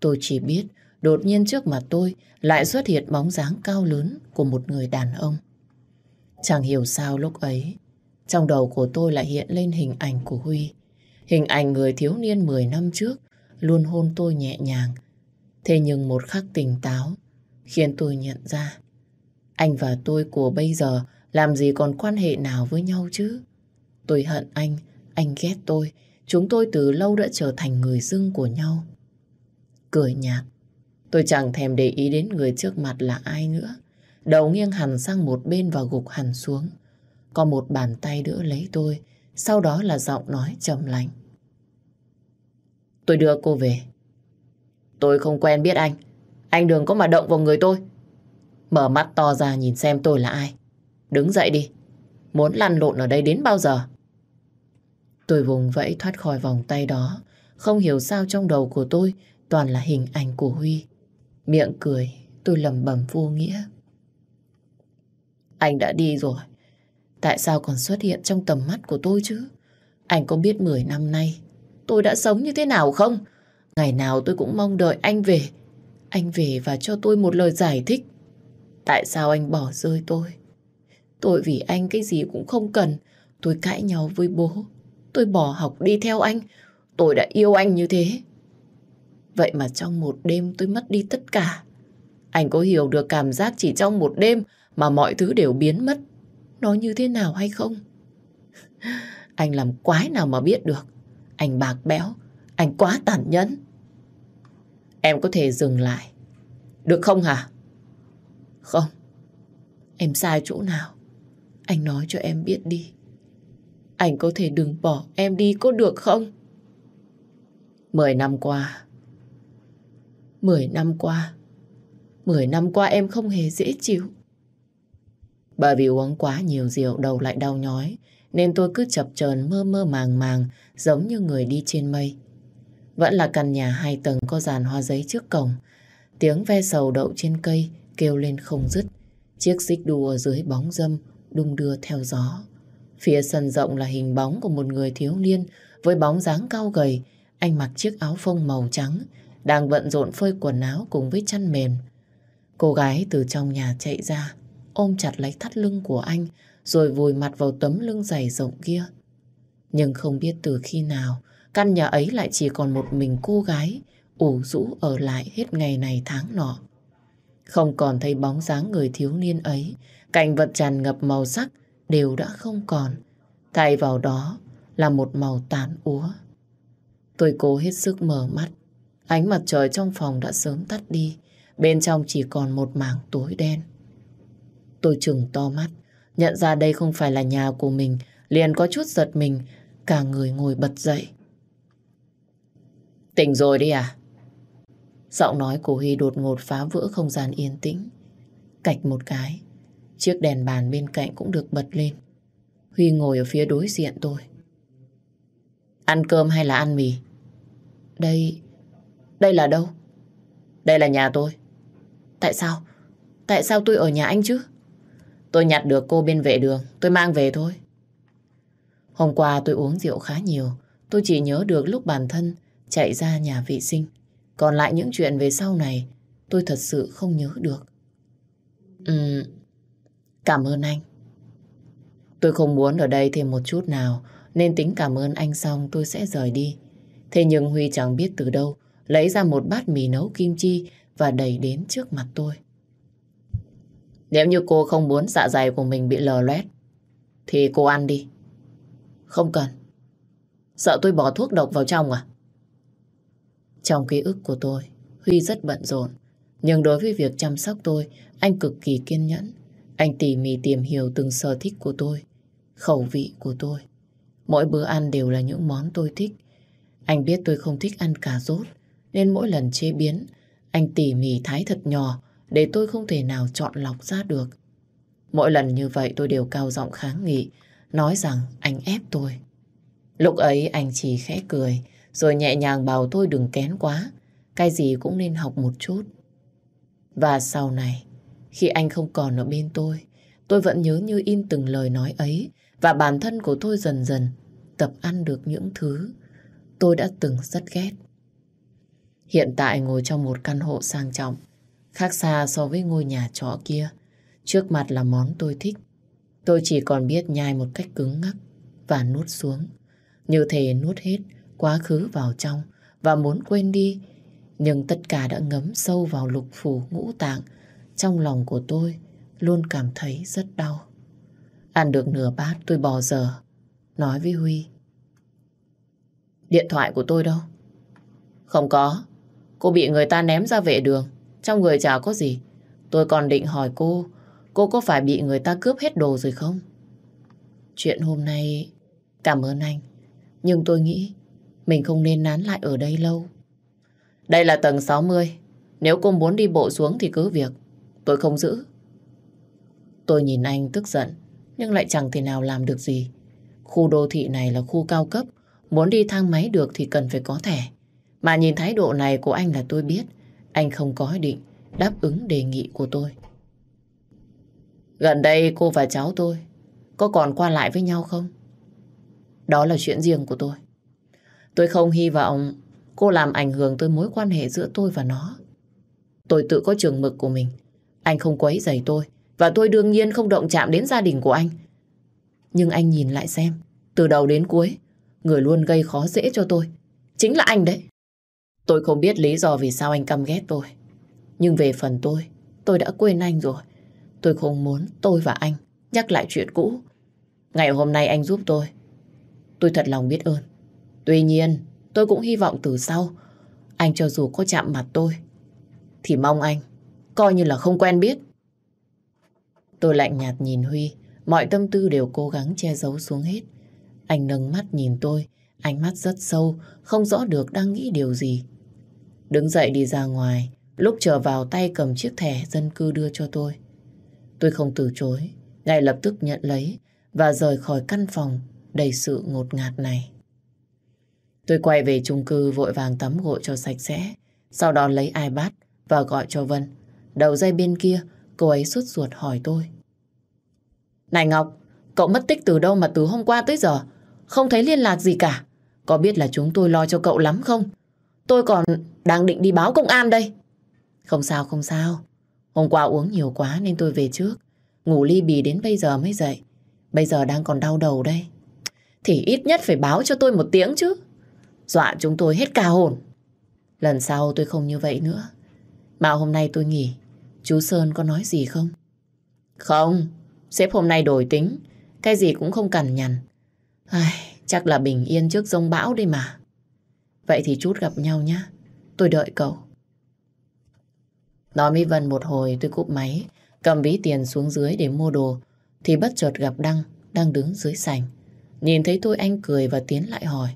[SPEAKER 1] Tôi chỉ biết, đột nhiên trước mặt tôi lại xuất hiện bóng dáng cao lớn của một người đàn ông. Chẳng hiểu sao lúc ấy, trong đầu của tôi lại hiện lên hình ảnh của Huy. Hình ảnh người thiếu niên 10 năm trước luôn hôn tôi nhẹ nhàng. Thế nhưng một khắc tỉnh táo khiến tôi nhận ra anh và tôi của bây giờ làm gì còn quan hệ nào với nhau chứ? Tôi hận anh, anh ghét tôi. Chúng tôi từ lâu đã trở thành người dưng của nhau. Cười nhạt, tôi chẳng thèm để ý đến người trước mặt là ai nữa. Đầu nghiêng hẳn sang một bên và gục hẳn xuống. Có một bàn tay đỡ lấy tôi, sau đó là giọng nói trầm lạnh. Tôi đưa cô về. Tôi không quen biết anh. Anh đừng có mà động vào người tôi. Mở mắt to ra nhìn xem tôi là ai. Đứng dậy đi. Muốn lăn lộn ở đây đến bao giờ? Tôi vùng vẫy thoát khỏi vòng tay đó. Không hiểu sao trong đầu của tôi toàn là hình ảnh của Huy. Miệng cười, tôi lầm bầm vô nghĩa. Anh đã đi rồi. Tại sao còn xuất hiện trong tầm mắt của tôi chứ? Anh có biết 10 năm nay tôi đã sống như thế nào không? Ngày nào tôi cũng mong đợi anh về. Anh về và cho tôi một lời giải thích. Tại sao anh bỏ rơi tôi? Tôi vì anh cái gì cũng không cần. Tôi cãi nhau với bố. Tôi bỏ học đi theo anh. Tôi đã yêu anh như thế. Vậy mà trong một đêm tôi mất đi tất cả. Anh có hiểu được cảm giác chỉ trong một đêm mà mọi thứ đều biến mất. Nó như thế nào hay không? Anh làm quái nào mà biết được. Anh bạc béo. Anh quá tàn nhẫn. Em có thể dừng lại. Được không hả? Không. Em sai chỗ nào? Anh nói cho em biết đi. Anh có thể đừng bỏ em đi có được không? Mười năm qua. Mười năm qua. Mười năm qua em không hề dễ chịu. Bởi vì uống quá nhiều rượu đầu lại đau nhói, nên tôi cứ chập chờn mơ mơ màng màng giống như người đi trên mây. Vẫn là căn nhà hai tầng có dàn hoa giấy trước cổng. Tiếng ve sầu đậu trên cây kêu lên không dứt. Chiếc xích đu ở dưới bóng dâm đung đưa theo gió. Phía sân rộng là hình bóng của một người thiếu niên với bóng dáng cao gầy. Anh mặc chiếc áo phông màu trắng, đang bận rộn phơi quần áo cùng với chăn mềm. Cô gái từ trong nhà chạy ra, ôm chặt lấy thắt lưng của anh, rồi vùi mặt vào tấm lưng dày rộng kia. Nhưng không biết từ khi nào, căn nhà ấy lại chỉ còn một mình cô gái, ủ rũ ở lại hết ngày này tháng nọ. Không còn thấy bóng dáng người thiếu niên ấy, cảnh vật tràn ngập màu sắc đều đã không còn. Thay vào đó là một màu tàn úa. Tôi cố hết sức mở mắt. Ánh mặt trời trong phòng đã sớm tắt đi. Bên trong chỉ còn một mảng tối đen. Tôi trừng to mắt, nhận ra đây không phải là nhà của mình, liền có chút giật mình, cả người ngồi bật dậy. Tỉnh rồi đi à? Giọng nói của Huy đột ngột phá vỡ không gian yên tĩnh. Cạch một cái, chiếc đèn bàn bên cạnh cũng được bật lên. Huy ngồi ở phía đối diện tôi. Ăn cơm hay là ăn mì? Đây... Đây là đâu? Đây là nhà tôi. Tại sao? Tại sao tôi ở nhà anh chứ? Tôi nhặt được cô bên vệ đường, tôi mang về thôi. Hôm qua tôi uống rượu khá nhiều, tôi chỉ nhớ được lúc bản thân chạy ra nhà vệ sinh. Còn lại những chuyện về sau này, tôi thật sự không nhớ được. Ừm, cảm ơn anh. Tôi không muốn ở đây thêm một chút nào, nên tính cảm ơn anh xong tôi sẽ rời đi. Thế nhưng Huy chẳng biết từ đâu, lấy ra một bát mì nấu kim chi và đẩy đến trước mặt tôi. Nếu như cô không muốn dạ dày của mình bị lờ loét, thì cô ăn đi. Không cần. Sợ tôi bỏ thuốc độc vào trong à? Trong ký ức của tôi, Huy rất bận rộn. Nhưng đối với việc chăm sóc tôi, anh cực kỳ kiên nhẫn. Anh tỉ mỉ tìm hiểu từng sở thích của tôi, khẩu vị của tôi. Mỗi bữa ăn đều là những món tôi thích. Anh biết tôi không thích ăn cà rốt, nên mỗi lần chế biến, anh tỉ mỉ thái thật nhỏ để tôi không thể nào chọn lọc ra được. Mỗi lần như vậy tôi đều cao giọng kháng nghị, nói rằng anh ép tôi. Lúc ấy anh chỉ khẽ cười, rồi nhẹ nhàng bảo tôi đừng kén quá, cái gì cũng nên học một chút. Và sau này, khi anh không còn ở bên tôi, tôi vẫn nhớ như in từng lời nói ấy và bản thân của tôi dần dần tập ăn được những thứ tôi đã từng rất ghét. Hiện tại ngồi trong một căn hộ sang trọng, khác xa so với ngôi nhà trọ kia. Trước mặt là món tôi thích. Tôi chỉ còn biết nhai một cách cứng ngắc và nuốt xuống. Như thể nuốt hết quá khứ vào trong và muốn quên đi. Nhưng tất cả đã ngấm sâu vào lục phủ ngũ tạng. Trong lòng của tôi luôn cảm thấy rất đau. Ăn được nửa bát tôi bỏ giờ. Nói với Huy. Điện thoại của tôi đâu? Không có. Cô bị người ta ném ra vệ đường. Trong người chả có gì. Tôi còn định hỏi cô, cô có phải bị người ta cướp hết đồ rồi không? Chuyện hôm nay, cảm ơn anh. Nhưng tôi nghĩ mình không nên nán lại ở đây lâu. Đây là tầng 60. Nếu cô muốn đi bộ xuống thì cứ việc. Tôi không giữ. Tôi nhìn anh tức giận, nhưng lại chẳng thể nào làm được gì. Khu đô thị này là khu cao cấp. Muốn đi thang máy được thì cần phải có thẻ. Mà nhìn thái độ này của anh là tôi biết anh không có ý định đáp ứng đề nghị của tôi. Gần đây cô và cháu tôi có còn qua lại với nhau không? Đó là chuyện riêng của tôi. Tôi không hy vọng cô làm ảnh hưởng tới mối quan hệ giữa tôi và nó. Tôi tự có trường mực của mình. Anh không quấy rầy tôi và tôi đương nhiên không động chạm đến gia đình của anh. Nhưng anh nhìn lại xem, từ đầu đến cuối, người luôn gây khó dễ cho tôi. Chính là anh đấy. Tôi không biết lý do vì sao anh căm ghét tôi. Nhưng về phần tôi, tôi đã quên anh rồi. Tôi không muốn tôi và anh nhắc lại chuyện cũ. Ngày hôm nay anh giúp tôi. Tôi thật lòng biết ơn. Tuy nhiên, tôi cũng hy vọng từ sau, anh cho dù có chạm mặt tôi, thì mong anh coi như là không quen biết. Tôi lạnh nhạt nhìn Huy, mọi tâm tư đều cố gắng che giấu xuống hết. Anh nâng mắt nhìn tôi, ánh mắt rất sâu, không rõ được đang nghĩ điều gì. Đứng dậy đi ra ngoài, lúc trở vào tay cầm chiếc thẻ dân cư đưa cho tôi. Tôi không từ chối, ngay lập tức nhận lấy và rời khỏi căn phòng đầy sự ngột ngạt này. Tôi quay về chung cư vội vàng tắm gội cho sạch sẽ, sau đó lấy iPad và gọi cho Vân. Đầu dây bên kia, cô ấy suốt ruột hỏi tôi. Này Ngọc, cậu mất tích từ đâu mà từ hôm qua tới giờ? Không thấy liên lạc gì cả. Có biết là chúng tôi lo cho cậu lắm không? Tôi còn đang định đi báo công an đây. Không sao, không sao. Hôm qua uống nhiều quá nên tôi về trước. Ngủ ly bì đến bây giờ mới dậy. Bây giờ đang còn đau đầu đây. Thì ít nhất phải báo cho tôi một tiếng chứ. Dọa chúng tôi hết cả hồn. Lần sau tôi không như vậy nữa. Mà hôm nay tôi nghỉ. Chú Sơn có nói gì không? Không. Sếp hôm nay đổi tính. Cái gì cũng không cằn nhằn. Ai, chắc là bình yên trước rông bão đây mà. Vậy thì chút gặp nhau nhé. Tôi đợi cậu. Nói với Vân một hồi tôi cúp máy, cầm ví tiền xuống dưới để mua đồ, thì bất chợt gặp Đăng, đang đứng dưới sảnh. Nhìn thấy tôi anh cười và tiến lại hỏi.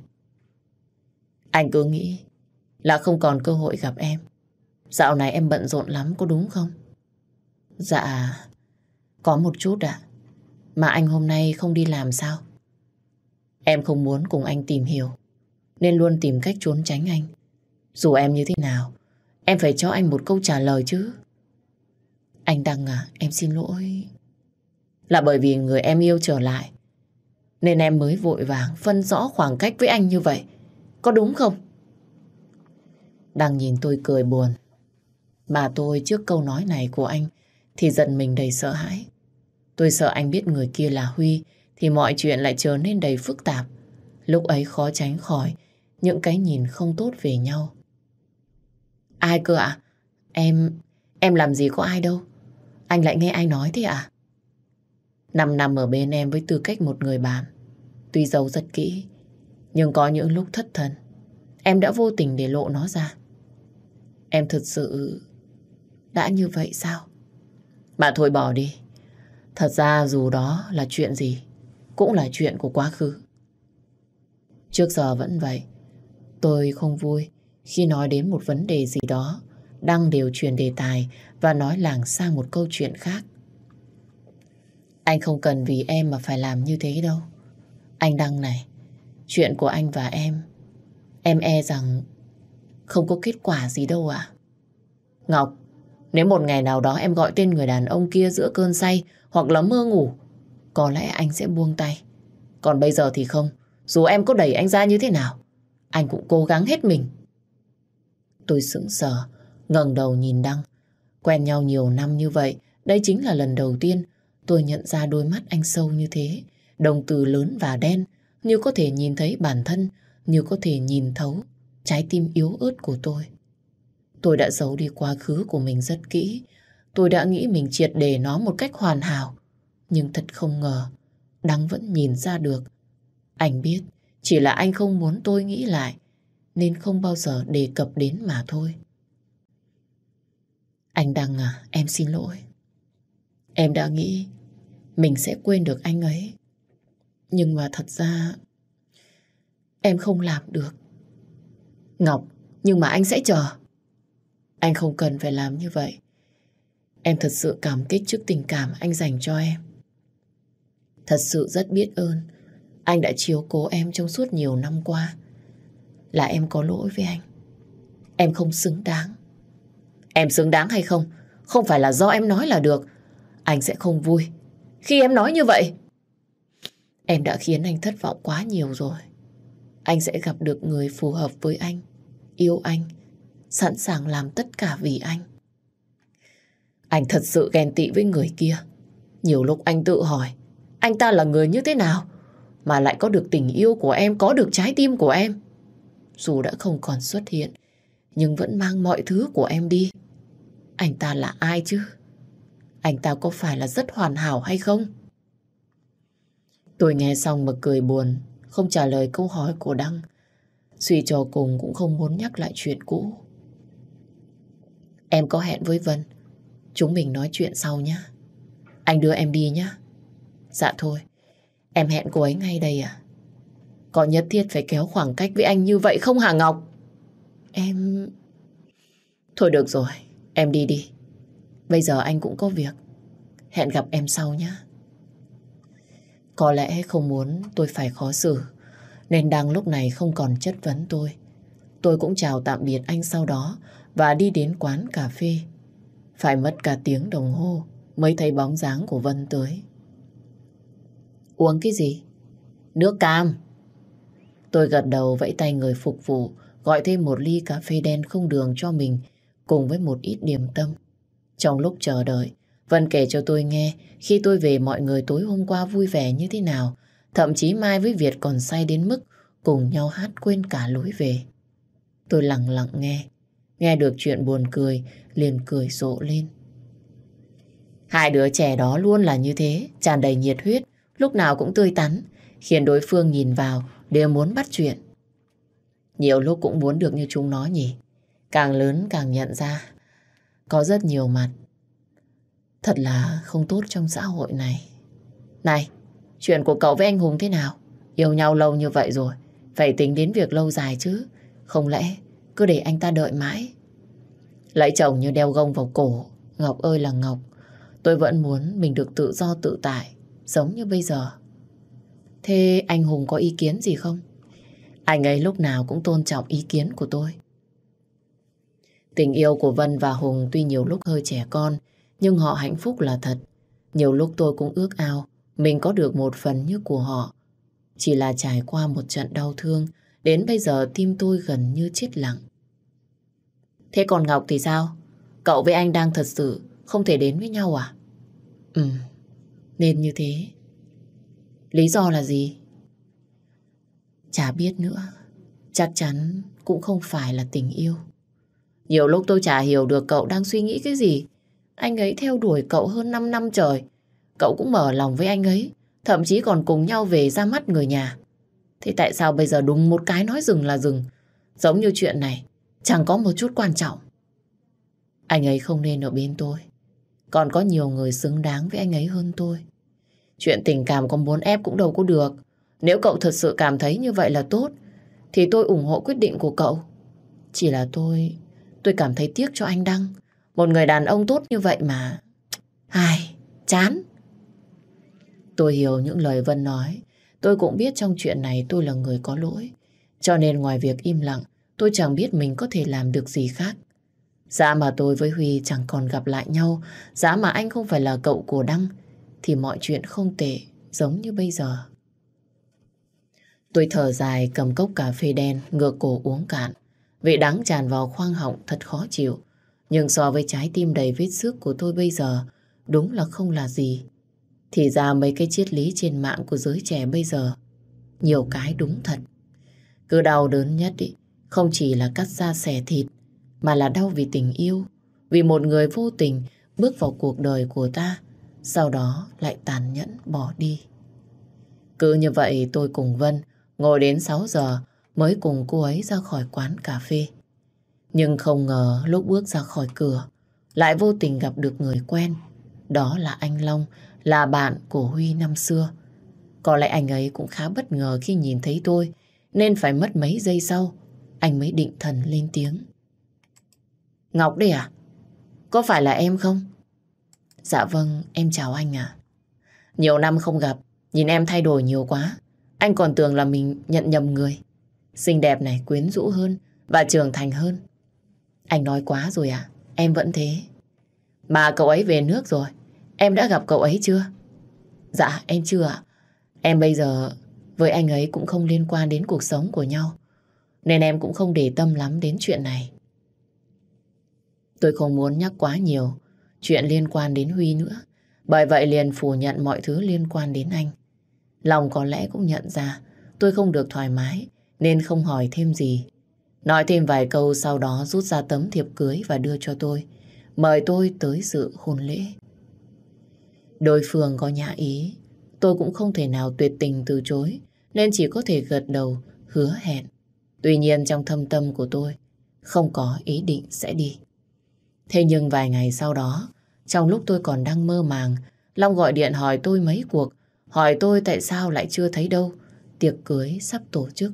[SPEAKER 1] Anh cứ nghĩ là không còn cơ hội gặp em. Dạo này em bận rộn lắm có đúng không? Dạ, có một chút ạ. Mà anh hôm nay không đi làm sao? Em không muốn cùng anh tìm hiểu, nên luôn tìm cách trốn tránh anh. Dù em như thế nào, em phải cho anh một câu trả lời chứ. Anh Đăng à, em xin lỗi. Là bởi vì người em yêu trở lại, nên em mới vội vàng phân rõ khoảng cách với anh như vậy. Có đúng không? Đăng nhìn tôi cười buồn. Mà tôi trước câu nói này của anh thì giận mình đầy sợ hãi. Tôi sợ anh biết người kia là Huy thì mọi chuyện lại trở nên đầy phức tạp. Lúc ấy khó tránh khỏi những cái nhìn không tốt về nhau. Ai cơ ạ? Em... em làm gì có ai đâu. Anh lại nghe ai nói thế ạ? À? Năm năm ở bên em với tư cách một người bạn. Tuy giấu rất kỹ, nhưng có những lúc thất thần, em đã vô tình để lộ nó ra. Em thật sự đã như vậy sao? Mà thôi bỏ đi. Thật ra dù đó là chuyện gì, cũng là chuyện của quá khứ. Trước giờ vẫn vậy. Tôi không vui khi nói đến một vấn đề gì đó. Đăng đều chuyển đề tài và nói làng sang một câu chuyện khác. Anh không cần vì em mà phải làm như thế đâu. Anh Đăng này, chuyện của anh và em, em e rằng không có kết quả gì đâu ạ. Ngọc, nếu một ngày nào đó em gọi tên người đàn ông kia giữa cơn say hoặc là mơ ngủ, có lẽ anh sẽ buông tay. Còn bây giờ thì không, dù em có đẩy anh ra như thế nào, anh cũng cố gắng hết mình. Tôi sững sờ, ngẩng đầu nhìn Đăng. Quen nhau nhiều năm như vậy, đây chính là lần đầu tiên tôi nhận ra đôi mắt anh sâu như thế. Đồng từ lớn và đen, như có thể nhìn thấy bản thân, như có thể nhìn thấu trái tim yếu ớt của tôi. Tôi đã giấu đi quá khứ của mình rất kỹ. Tôi đã nghĩ mình triệt để nó một cách hoàn hảo. Nhưng thật không ngờ, Đăng vẫn nhìn ra được. Anh biết, chỉ là anh không muốn tôi nghĩ lại, nên không bao giờ đề cập đến mà thôi. Anh Đăng à, em xin lỗi. Em đã nghĩ mình sẽ quên được anh ấy. Nhưng mà thật ra em không làm được. Ngọc, nhưng mà anh sẽ chờ. Anh không cần phải làm như vậy. Em thật sự cảm kích trước tình cảm anh dành cho em. Thật sự rất biết ơn anh đã chiếu cố em trong suốt nhiều năm qua. Là em có lỗi với anh. Em không xứng đáng. Em xứng đáng hay không? Không phải là do em nói là được. Anh sẽ không vui. Khi em nói như vậy. Em đã khiến anh thất vọng quá nhiều rồi. Anh sẽ gặp được người phù hợp với anh, yêu anh, sẵn sàng làm tất cả vì anh. Anh thật sự ghen tị với người kia. Nhiều lúc anh tự hỏi, anh ta là người như thế nào? Mà lại có được tình yêu của em, có được trái tim của em. Dù đã không còn xuất hiện, nhưng vẫn mang mọi thứ của em đi. Anh ta là ai chứ? Anh ta có phải là rất hoàn hảo hay không? Tôi nghe xong mà cười buồn, không trả lời câu hỏi của Đăng. Suy cho cùng cũng không muốn nhắc lại chuyện cũ. Em có hẹn với Vân. Chúng mình nói chuyện sau nhé. Anh đưa em đi nhé. Dạ thôi, em hẹn cô ấy ngay đây à? Có nhất thiết phải kéo khoảng cách với anh như vậy không hả Ngọc? Em... Thôi được rồi, em đi đi. Bây giờ anh cũng có việc. Hẹn gặp em sau nhé. Có lẽ không muốn tôi phải khó xử, nên đang lúc này không còn chất vấn tôi. Tôi cũng chào tạm biệt anh sau đó và đi đến quán cà phê. Phải mất cả tiếng đồng hồ mới thấy bóng dáng của Vân tới. Uống cái gì? Nước cam. Tôi gật đầu vẫy tay người phục vụ, gọi thêm một ly cà phê đen không đường cho mình, cùng với một ít điểm tâm. Trong lúc chờ đợi, Vân kể cho tôi nghe khi tôi về mọi người tối hôm qua vui vẻ như thế nào. Thậm chí Mai với Việt còn say đến mức cùng nhau hát quên cả lối về. Tôi lặng lặng nghe, nghe được chuyện buồn cười, liền cười rộ lên. Hai đứa trẻ đó luôn là như thế, tràn đầy nhiệt huyết, lúc nào cũng tươi tắn, khiến đối phương nhìn vào đều muốn bắt chuyện. Nhiều lúc cũng muốn được như chúng nó nhỉ. Càng lớn càng nhận ra, có rất nhiều mặt Thật là không tốt trong xã hội này. Này, chuyện của cậu với anh Hùng thế nào? Yêu nhau lâu như vậy rồi, phải tính đến việc lâu dài chứ. Không lẽ cứ để anh ta đợi mãi? Lấy chồng như đeo gông vào cổ. Ngọc ơi là Ngọc, tôi vẫn muốn mình được tự do tự tại, giống như bây giờ. Thế anh Hùng có ý kiến gì không? Anh ấy lúc nào cũng tôn trọng ý kiến của tôi. Tình yêu của Vân và Hùng tuy nhiều lúc hơi trẻ con, nhưng họ hạnh phúc là thật. Nhiều lúc tôi cũng ước ao mình có được một phần như của họ. Chỉ là trải qua một trận đau thương, đến bây giờ tim tôi gần như chết lặng. Thế còn Ngọc thì sao? Cậu với anh đang thật sự không thể đến với nhau à? Ừ, nên như thế. Lý do là gì? Chả biết nữa. Chắc chắn cũng không phải là tình yêu. Nhiều lúc tôi chả hiểu được cậu đang suy nghĩ cái gì. Anh ấy theo đuổi cậu hơn 5 năm trời. Cậu cũng mở lòng với anh ấy. Thậm chí còn cùng nhau về ra mắt người nhà. Thế tại sao bây giờ đúng một cái nói dừng là dừng? Giống như chuyện này, chẳng có một chút quan trọng. Anh ấy không nên ở bên tôi. Còn có nhiều người xứng đáng với anh ấy hơn tôi. Chuyện tình cảm có muốn ép cũng đâu có được. Nếu cậu thật sự cảm thấy như vậy là tốt, thì tôi ủng hộ quyết định của cậu. Chỉ là tôi... Tôi cảm thấy tiếc cho anh Đăng. Một người đàn ông tốt như vậy mà... Ai, chán. Tôi hiểu những lời Vân nói. Tôi cũng biết trong chuyện này tôi là người có lỗi. Cho nên ngoài việc im lặng, tôi chẳng biết mình có thể làm được gì khác. Giá mà tôi với Huy chẳng còn gặp lại nhau, giá mà anh không phải là cậu của Đăng, thì mọi chuyện không tệ giống như bây giờ. Tôi thở dài cầm cốc cà phê đen ngược cổ uống cạn. Vị đắng tràn vào khoang họng thật khó chịu. Nhưng so với trái tim đầy vết xước của tôi bây giờ, đúng là không là gì. Thì ra mấy cái triết lý trên mạng của giới trẻ bây giờ, nhiều cái đúng thật. Cứ đau đớn nhất ý, không chỉ là cắt da xẻ thịt, mà là đau vì tình yêu, vì một người vô tình bước vào cuộc đời của ta, sau đó lại tàn nhẫn bỏ đi. Cứ như vậy tôi cùng Vân ngồi đến 6 giờ mới cùng cô ấy ra khỏi quán cà phê. Nhưng không ngờ lúc bước ra khỏi cửa lại vô tình gặp được người quen. Đó là anh Long, là bạn của Huy năm xưa. Có lẽ anh ấy cũng khá bất ngờ khi nhìn thấy tôi nên phải mất mấy giây sau anh mới định thần lên tiếng. Ngọc đây à? Có phải là em không? Dạ vâng, em chào anh à. Nhiều năm không gặp, nhìn em thay đổi nhiều quá. Anh còn tưởng là mình nhận nhầm người. Xinh đẹp này quyến rũ hơn và trưởng thành hơn. Anh nói quá rồi à? Em vẫn thế. Mà cậu ấy về nước rồi. Em đã gặp cậu ấy chưa? Dạ, em chưa ạ. Em bây giờ với anh ấy cũng không liên quan đến cuộc sống của nhau. Nên em cũng không để tâm lắm đến chuyện này. Tôi không muốn nhắc quá nhiều chuyện liên quan đến Huy nữa. Bởi vậy liền phủ nhận mọi thứ liên quan đến anh. Lòng có lẽ cũng nhận ra tôi không được thoải mái nên không hỏi thêm gì. Nói thêm vài câu sau đó rút ra tấm thiệp cưới và đưa cho tôi. Mời tôi tới dự hôn lễ. Đối phương có nhã ý, tôi cũng không thể nào tuyệt tình từ chối nên chỉ có thể gật đầu, hứa hẹn. Tuy nhiên trong thâm tâm của tôi không có ý định sẽ đi. Thế nhưng vài ngày sau đó, trong lúc tôi còn đang mơ màng, Long gọi điện hỏi tôi mấy cuộc, hỏi tôi tại sao lại chưa thấy đâu, tiệc cưới sắp tổ chức.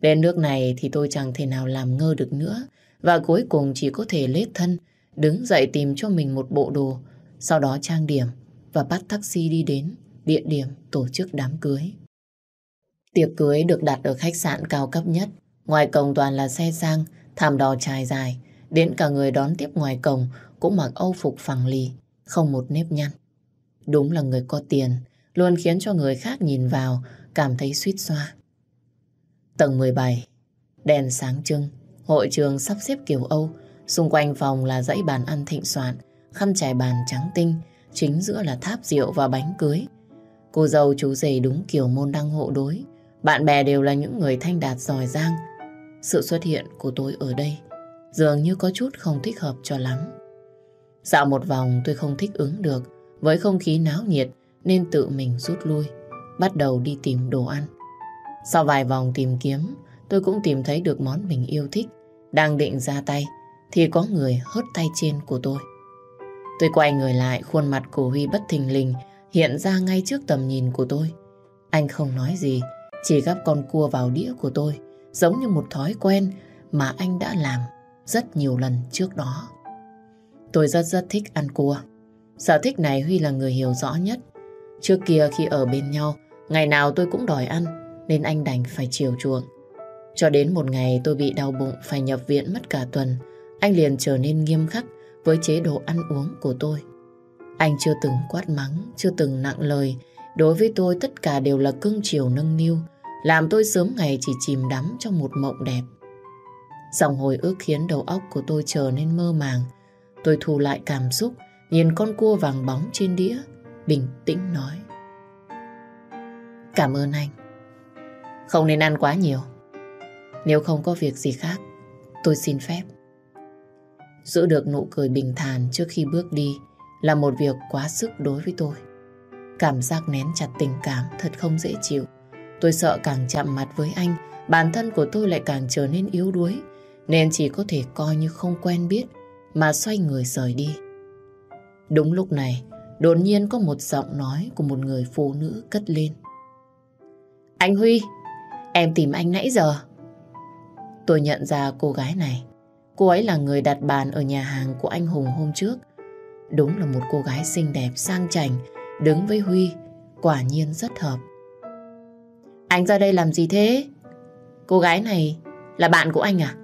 [SPEAKER 1] Đến nước này thì tôi chẳng thể nào làm ngơ được nữa, và cuối cùng chỉ có thể lết thân, đứng dậy tìm cho mình một bộ đồ, sau đó trang điểm và bắt taxi đi đến địa điểm tổ chức đám cưới. Tiệc cưới được đặt ở khách sạn cao cấp nhất, ngoài cổng toàn là xe sang, thảm đỏ trải dài, đến cả người đón tiếp ngoài cổng cũng mặc âu phục phẳng lì, không một nếp nhăn. Đúng là người có tiền, luôn khiến cho người khác nhìn vào cảm thấy suýt xoa. Tầng 17, đèn sáng trưng, hội trường sắp xếp kiểu Âu, xung quanh phòng là dãy bàn ăn thịnh soạn, khăn trải bàn trắng tinh, chính giữa là tháp rượu và bánh cưới. Cô dâu chú rể đúng kiểu môn đăng hộ đối, bạn bè đều là những người thanh đạt giỏi giang. Sự xuất hiện của tôi ở đây dường như có chút không thích hợp cho lắm. Dạo một vòng tôi không thích ứng được với không khí náo nhiệt nên tự mình rút lui, bắt đầu đi tìm đồ ăn. Sau vài vòng tìm kiếm, tôi cũng tìm thấy được món mình yêu thích. Đang định ra tay, thì có người hớt tay trên của tôi. Tôi quay người lại, khuôn mặt của Huy bất thình lình hiện ra ngay trước tầm nhìn của tôi. Anh không nói gì, chỉ gắp con cua vào đĩa của tôi, giống như một thói quen mà anh đã làm rất nhiều lần trước đó. Tôi rất rất thích ăn cua. Sở thích này Huy là người hiểu rõ nhất. Trước kia khi ở bên nhau, ngày nào tôi cũng đòi ăn, nên anh đành phải chiều chuộng. Cho đến một ngày tôi bị đau bụng phải nhập viện mất cả tuần, anh liền trở nên nghiêm khắc với chế độ ăn uống của tôi. Anh chưa từng quát mắng, chưa từng nặng lời. Đối với tôi tất cả đều là cưng chiều nâng niu, làm tôi sớm ngày chỉ chìm đắm trong một mộng đẹp. Dòng hồi ức khiến đầu óc của tôi trở nên mơ màng. Tôi thu lại cảm xúc, nhìn con cua vàng bóng trên đĩa, bình tĩnh nói. Cảm ơn anh. Không nên ăn quá nhiều. Nếu không có việc gì khác, tôi xin phép. Giữ được nụ cười bình thản trước khi bước đi là một việc quá sức đối với tôi. Cảm giác nén chặt tình cảm thật không dễ chịu. Tôi sợ càng chạm mặt với anh, bản thân của tôi lại càng trở nên yếu đuối, nên chỉ có thể coi như không quen biết mà xoay người rời đi. Đúng lúc này, đột nhiên có một giọng nói của một người phụ nữ cất lên. Anh Huy, em tìm anh nãy giờ tôi nhận ra cô gái này. Cô ấy là người đặt bàn ở nhà hàng của anh Hùng hôm trước. Đúng là một cô gái xinh đẹp, sang chảnh, đứng với Huy, quả nhiên rất hợp. Anh ra đây làm gì thế? Cô gái này là bạn của anh à?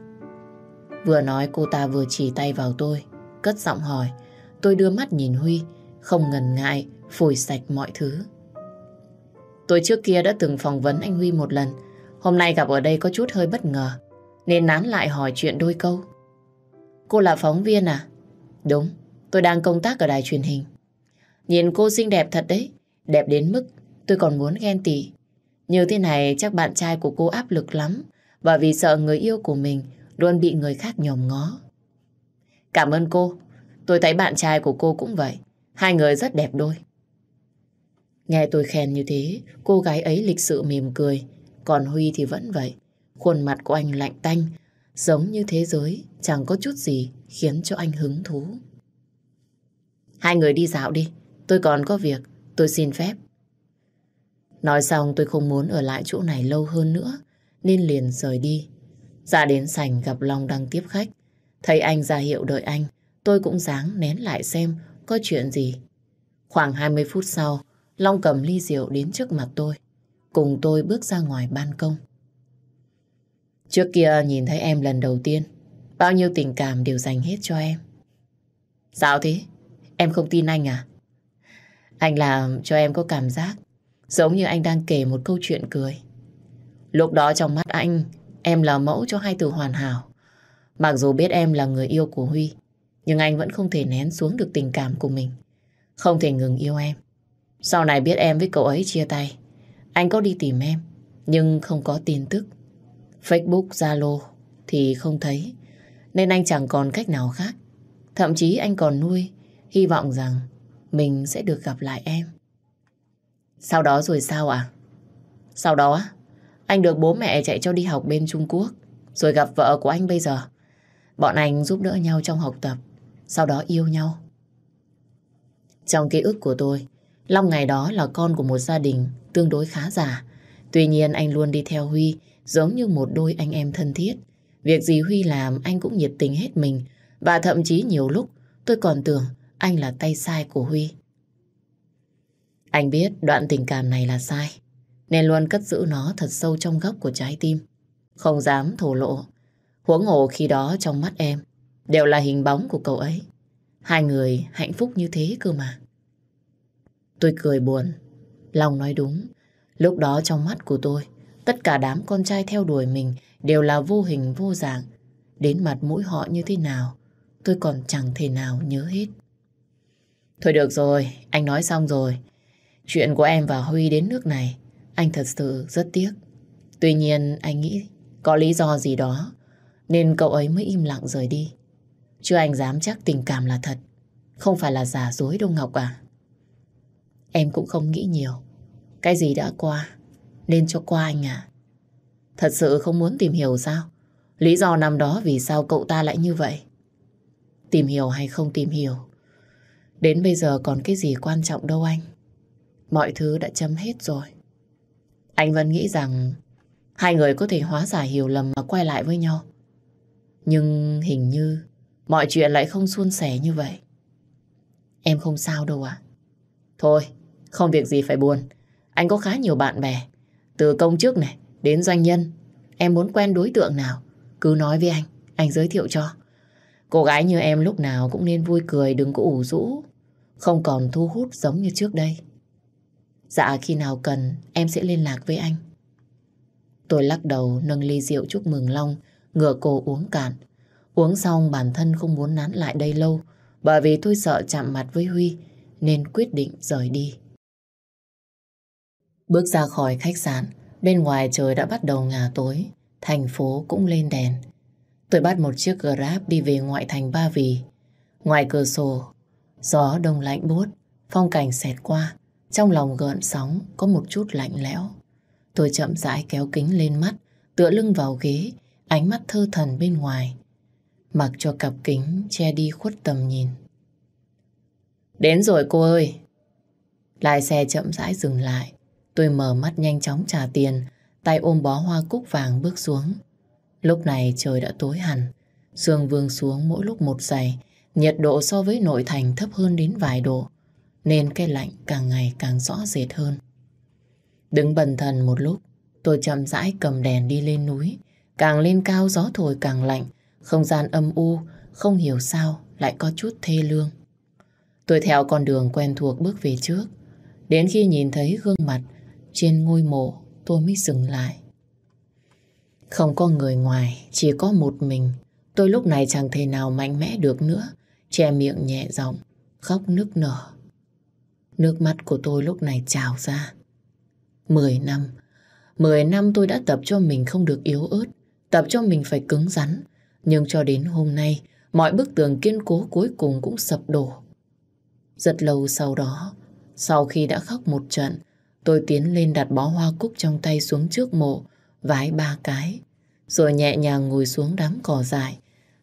[SPEAKER 1] Vừa nói cô ta vừa chỉ tay vào tôi, cất giọng hỏi. Tôi đưa mắt nhìn Huy, không ngần ngại, phủi sạch mọi thứ. Tôi trước kia đã từng phỏng vấn anh Huy một lần. Hôm nay gặp ở đây có chút hơi bất ngờ, nên nán lại hỏi chuyện đôi câu. Cô là phóng viên à? Đúng, tôi đang công tác ở đài truyền hình. Nhìn cô xinh đẹp thật đấy, đẹp đến mức tôi còn muốn ghen tị. Như thế này chắc bạn trai của cô áp lực lắm, bởi vì sợ người yêu của mình luôn bị người khác nhòm ngó. Cảm ơn cô, tôi thấy bạn trai của cô cũng vậy. Hai người rất đẹp đôi. Nghe tôi khen như thế, cô gái ấy lịch sự mỉm cười. Còn Huy thì vẫn vậy. Khuôn mặt của anh lạnh tanh, giống như thế giới, chẳng có chút gì khiến cho anh hứng thú. Hai người đi dạo đi, tôi còn có việc, tôi xin phép. Nói xong tôi không muốn ở lại chỗ này lâu hơn nữa, nên liền rời đi. Ra đến sảnh gặp Long đang tiếp khách. Thấy anh ra hiệu đợi anh, tôi cũng dáng nén lại xem có chuyện gì. Khoảng 20 phút sau, Long cầm ly rượu đến trước mặt tôi. Cùng tôi bước ra ngoài ban công. Trước kia nhìn thấy em lần đầu tiên, bao nhiêu tình cảm đều dành hết cho em. Sao thế? Em không tin anh à? Anh làm cho em có cảm giác giống như anh đang kể một câu chuyện cười. Lúc đó trong mắt anh, em là mẫu cho hai từ hoàn hảo. Mặc dù biết em là người yêu của Huy, nhưng anh vẫn không thể nén xuống được tình cảm của mình. Không thể ngừng yêu em. Sau này biết em với cậu ấy chia tay, anh có đi tìm em, nhưng không có tin tức. Facebook, Zalo thì không thấy, nên anh chẳng còn cách nào khác. Thậm chí anh còn nuôi, hy vọng rằng mình sẽ được gặp lại em. Sau đó rồi sao à? Sau đó, anh được bố mẹ chạy cho đi học bên Trung Quốc, rồi gặp vợ của anh bây giờ. Bọn anh giúp đỡ nhau trong học tập, sau đó yêu nhau. Trong ký ức của tôi, Long ngày đó là con của một gia đình tương đối khá giả. Tuy nhiên anh luôn đi theo Huy giống như một đôi anh em thân thiết. Việc gì Huy làm anh cũng nhiệt tình hết mình và thậm chí nhiều lúc tôi còn tưởng anh là tay sai của Huy. Anh biết đoạn tình cảm này là sai nên luôn cất giữ nó thật sâu trong góc của trái tim. Không dám thổ lộ. Huống hồ khi đó trong mắt em đều là hình bóng của cậu ấy. Hai người hạnh phúc như thế cơ mà. Tôi cười buồn. Long nói đúng. Lúc đó trong mắt của tôi, tất cả đám con trai theo đuổi mình đều là vô hình vô dạng. Đến mặt mũi họ như thế nào, tôi còn chẳng thể nào nhớ hết. Thôi được rồi, anh nói xong rồi. Chuyện của em và Huy đến nước này, anh thật sự rất tiếc. Tuy nhiên anh nghĩ có lý do gì đó, nên cậu ấy mới im lặng rời đi. Chứ anh dám chắc tình cảm là thật, không phải là giả dối đâu Ngọc à. Em cũng không nghĩ nhiều. Cái gì đã qua, nên cho qua anh à. Thật sự không muốn tìm hiểu sao? Lý do năm đó vì sao cậu ta lại như vậy? Tìm hiểu hay không tìm hiểu? Đến bây giờ còn cái gì quan trọng đâu anh. Mọi thứ đã chấm hết rồi. Anh vẫn nghĩ rằng hai người có thể hóa giải hiểu lầm mà quay lại với nhau. Nhưng hình như mọi chuyện lại không suôn sẻ như vậy. Em không sao đâu ạ. Thôi, không việc gì phải buồn. Anh có khá nhiều bạn bè. Từ công chức này đến doanh nhân. Em muốn quen đối tượng nào, cứ nói với anh, anh giới thiệu cho. Cô gái như em lúc nào cũng nên vui cười, đừng có ủ rũ. Không còn thu hút giống như trước đây. Dạ khi nào cần em sẽ liên lạc với anh. Tôi lắc đầu nâng ly rượu chúc mừng Long, ngửa cổ uống cạn. Uống xong bản thân không muốn nán lại đây lâu, bởi vì tôi sợ chạm mặt với Huy, nên quyết định rời đi. Bước ra khỏi khách sạn, bên ngoài trời đã bắt đầu ngả tối, thành phố cũng lên đèn. Tôi bắt một chiếc Grab đi về ngoại thành Ba Vì. Ngoài cửa sổ, gió đông lạnh buốt, phong cảnh xẹt qua, trong lòng gợn sóng có một chút lạnh lẽo. Tôi chậm rãi kéo kính lên mắt, tựa lưng vào ghế, ánh mắt thơ thần bên ngoài. Mặc cho cặp kính che đi khuất tầm nhìn. Đến rồi cô ơi! Lái xe chậm rãi dừng lại. Tôi mở mắt nhanh chóng trả tiền, tay ôm bó hoa cúc vàng bước xuống. Lúc này trời đã tối hẳn, sương vương xuống mỗi lúc một dày, nhiệt độ so với nội thành thấp hơn đến vài độ, nên cái lạnh càng ngày càng rõ rệt hơn. Đứng bần thần một lúc, tôi chậm rãi cầm đèn đi lên núi, càng lên cao gió thổi càng lạnh, không gian âm u, không hiểu sao lại có chút thê lương. Tôi theo con đường quen thuộc bước về trước, đến khi nhìn thấy gương mặt trên ngôi mộ tôi mới dừng lại. Không có người ngoài, chỉ có một mình. Tôi lúc này chẳng thể nào mạnh mẽ được nữa. Che miệng nhẹ giọng, khóc nức nở. Nước mắt của tôi lúc này trào ra. Mười năm, mười năm tôi đã tập cho mình không được yếu ớt, tập cho mình phải cứng rắn. Nhưng cho đến hôm nay, mọi bức tường kiên cố cuối cùng cũng sập đổ. Rất lâu sau đó, sau khi đã khóc một trận, tôi tiến lên đặt bó hoa cúc trong tay xuống trước mộ, vái ba cái, rồi nhẹ nhàng ngồi xuống đám cỏ dại,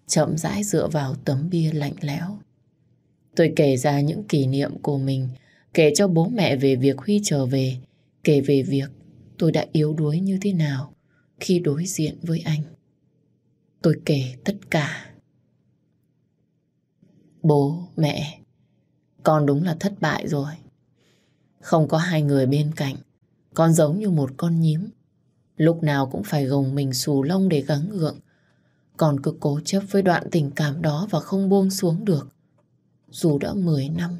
[SPEAKER 1] chậm rãi dựa vào tấm bia lạnh lẽo. Tôi kể ra những kỷ niệm của mình, kể cho bố mẹ về việc Huy trở về, kể về việc tôi đã yếu đuối như thế nào khi đối diện với anh. Tôi kể tất cả. Bố, mẹ, con đúng là thất bại rồi. Không có hai người bên cạnh, con giống như một con nhím Lúc nào cũng phải gồng mình xù lông để gắng gượng. Còn cứ cố chấp với đoạn tình cảm đó và không buông xuống được. Dù đã 10 năm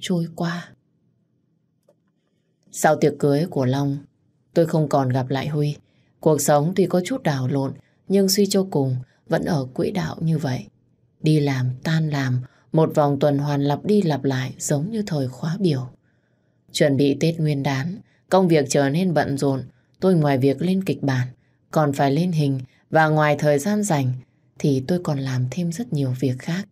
[SPEAKER 1] trôi qua. Sau tiệc cưới của Long, tôi không còn gặp lại Huy. Cuộc sống tuy có chút đảo lộn, nhưng suy cho cùng vẫn ở quỹ đạo như vậy. Đi làm, tan làm, một vòng tuần hoàn lặp đi lặp lại giống như thời khóa biểu. Chuẩn bị Tết Nguyên đán, công việc trở nên bận rộn, Tôi ngoài việc lên kịch bản, còn phải lên hình và ngoài thời gian rảnh thì tôi còn làm thêm rất nhiều việc khác.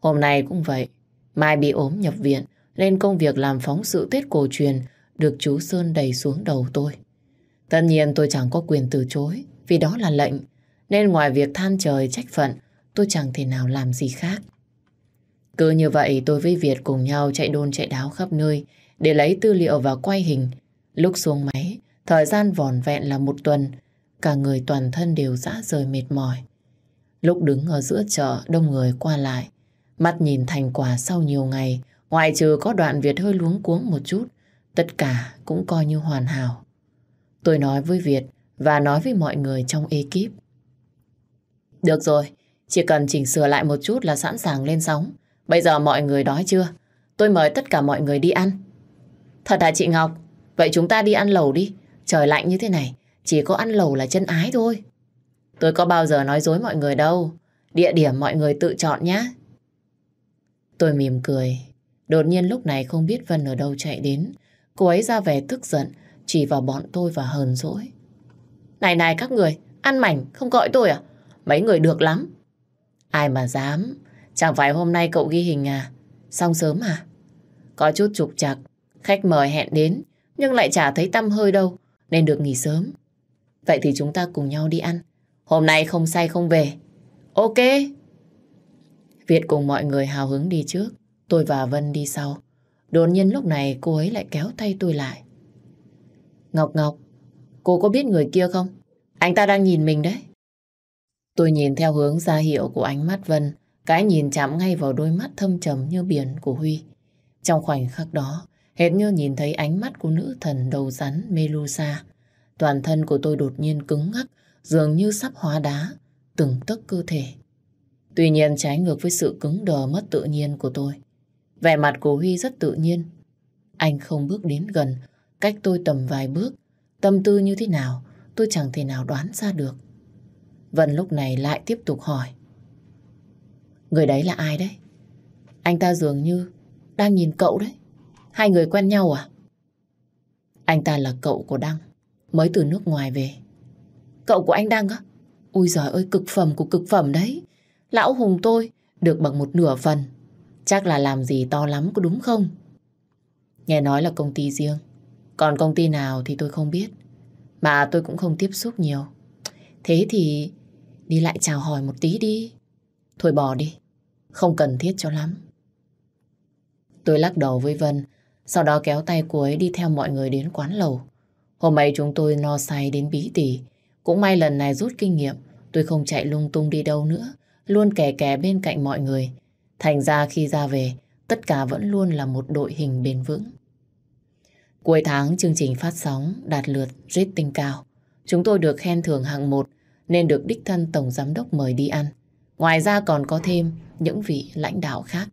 [SPEAKER 1] Hôm nay cũng vậy, Mai bị ốm nhập viện nên công việc làm phóng sự Tết cổ truyền được chú Sơn đẩy xuống đầu tôi. Tất nhiên tôi chẳng có quyền từ chối vì đó là lệnh nên ngoài việc than trời trách phận tôi chẳng thể nào làm gì khác. Cứ như vậy tôi với Việt cùng nhau chạy đôn chạy đáo khắp nơi để lấy tư liệu và quay hình. Lúc xuống máy, Thời gian vòn vẹn là một tuần, cả người toàn thân đều dã rời mệt mỏi. Lúc đứng ở giữa chợ đông người qua lại, mắt nhìn thành quả sau nhiều ngày, ngoại trừ có đoạn Việt hơi luống cuống một chút, tất cả cũng coi như hoàn hảo. Tôi nói với Việt và nói với mọi người trong ekip. Được rồi, chỉ cần chỉnh sửa lại một chút là sẵn sàng lên sóng. Bây giờ mọi người đói chưa? Tôi mời tất cả mọi người đi ăn. Thật hả chị Ngọc? Vậy chúng ta đi ăn lẩu đi. Trời lạnh như thế này, chỉ có ăn lẩu là chân ái thôi. Tôi có bao giờ nói dối mọi người đâu. Địa điểm mọi người tự chọn nhé. Tôi mỉm cười. Đột nhiên lúc này không biết Vân ở đâu chạy đến. Cô ấy ra vẻ tức giận, chỉ vào bọn tôi và hờn dỗi. Này này các người, ăn mảnh không gọi tôi à? Mấy người được lắm. Ai mà dám, chẳng phải hôm nay cậu ghi hình à? Xong sớm à? Có chút trục chặt, khách mời hẹn đến, nhưng lại chả thấy tâm hơi đâu nên được nghỉ sớm. Vậy thì chúng ta cùng nhau đi ăn. Hôm nay không say không về. Ok. Việt cùng mọi người hào hứng đi trước. Tôi và Vân đi sau. Đột nhiên lúc này cô ấy lại kéo tay tôi lại. Ngọc Ngọc, cô có biết người kia không? Anh ta đang nhìn mình đấy. Tôi nhìn theo hướng ra hiệu của ánh mắt Vân. Cái nhìn chạm ngay vào đôi mắt thâm trầm như biển của Huy. Trong khoảnh khắc đó, Hệt như nhìn thấy ánh mắt của nữ thần đầu rắn Melusa. Toàn thân của tôi đột nhiên cứng ngắc, dường như sắp hóa đá, từng tấc cơ thể. Tuy nhiên trái ngược với sự cứng đờ mất tự nhiên của tôi. Vẻ mặt của Huy rất tự nhiên. Anh không bước đến gần, cách tôi tầm vài bước. Tâm tư như thế nào, tôi chẳng thể nào đoán ra được. Vân lúc này lại tiếp tục hỏi. Người đấy là ai đấy? Anh ta dường như đang nhìn cậu đấy. Hai người quen nhau à? Anh ta là cậu của Đăng, mới từ nước ngoài về. Cậu của anh Đăng á? Ui giời ơi, cực phẩm của cực phẩm đấy. Lão Hùng tôi được bằng một nửa phần. Chắc là làm gì to lắm có đúng không? Nghe nói là công ty riêng. Còn công ty nào thì tôi không biết. Mà tôi cũng không tiếp xúc nhiều. Thế thì đi lại chào hỏi một tí đi. Thôi bỏ đi. Không cần thiết cho lắm. Tôi lắc đầu với Vân sau đó kéo tay cô ấy đi theo mọi người đến quán lầu. Hôm ấy chúng tôi no say đến bí tỉ. Cũng may lần này rút kinh nghiệm, tôi không chạy lung tung đi đâu nữa, luôn kè kè bên cạnh mọi người. Thành ra khi ra về, tất cả vẫn luôn là một đội hình bền vững. Cuối tháng chương trình phát sóng đạt lượt rating cao. Chúng tôi được khen thưởng hạng một nên được đích thân Tổng Giám đốc mời đi ăn. Ngoài ra còn có thêm những vị lãnh đạo khác.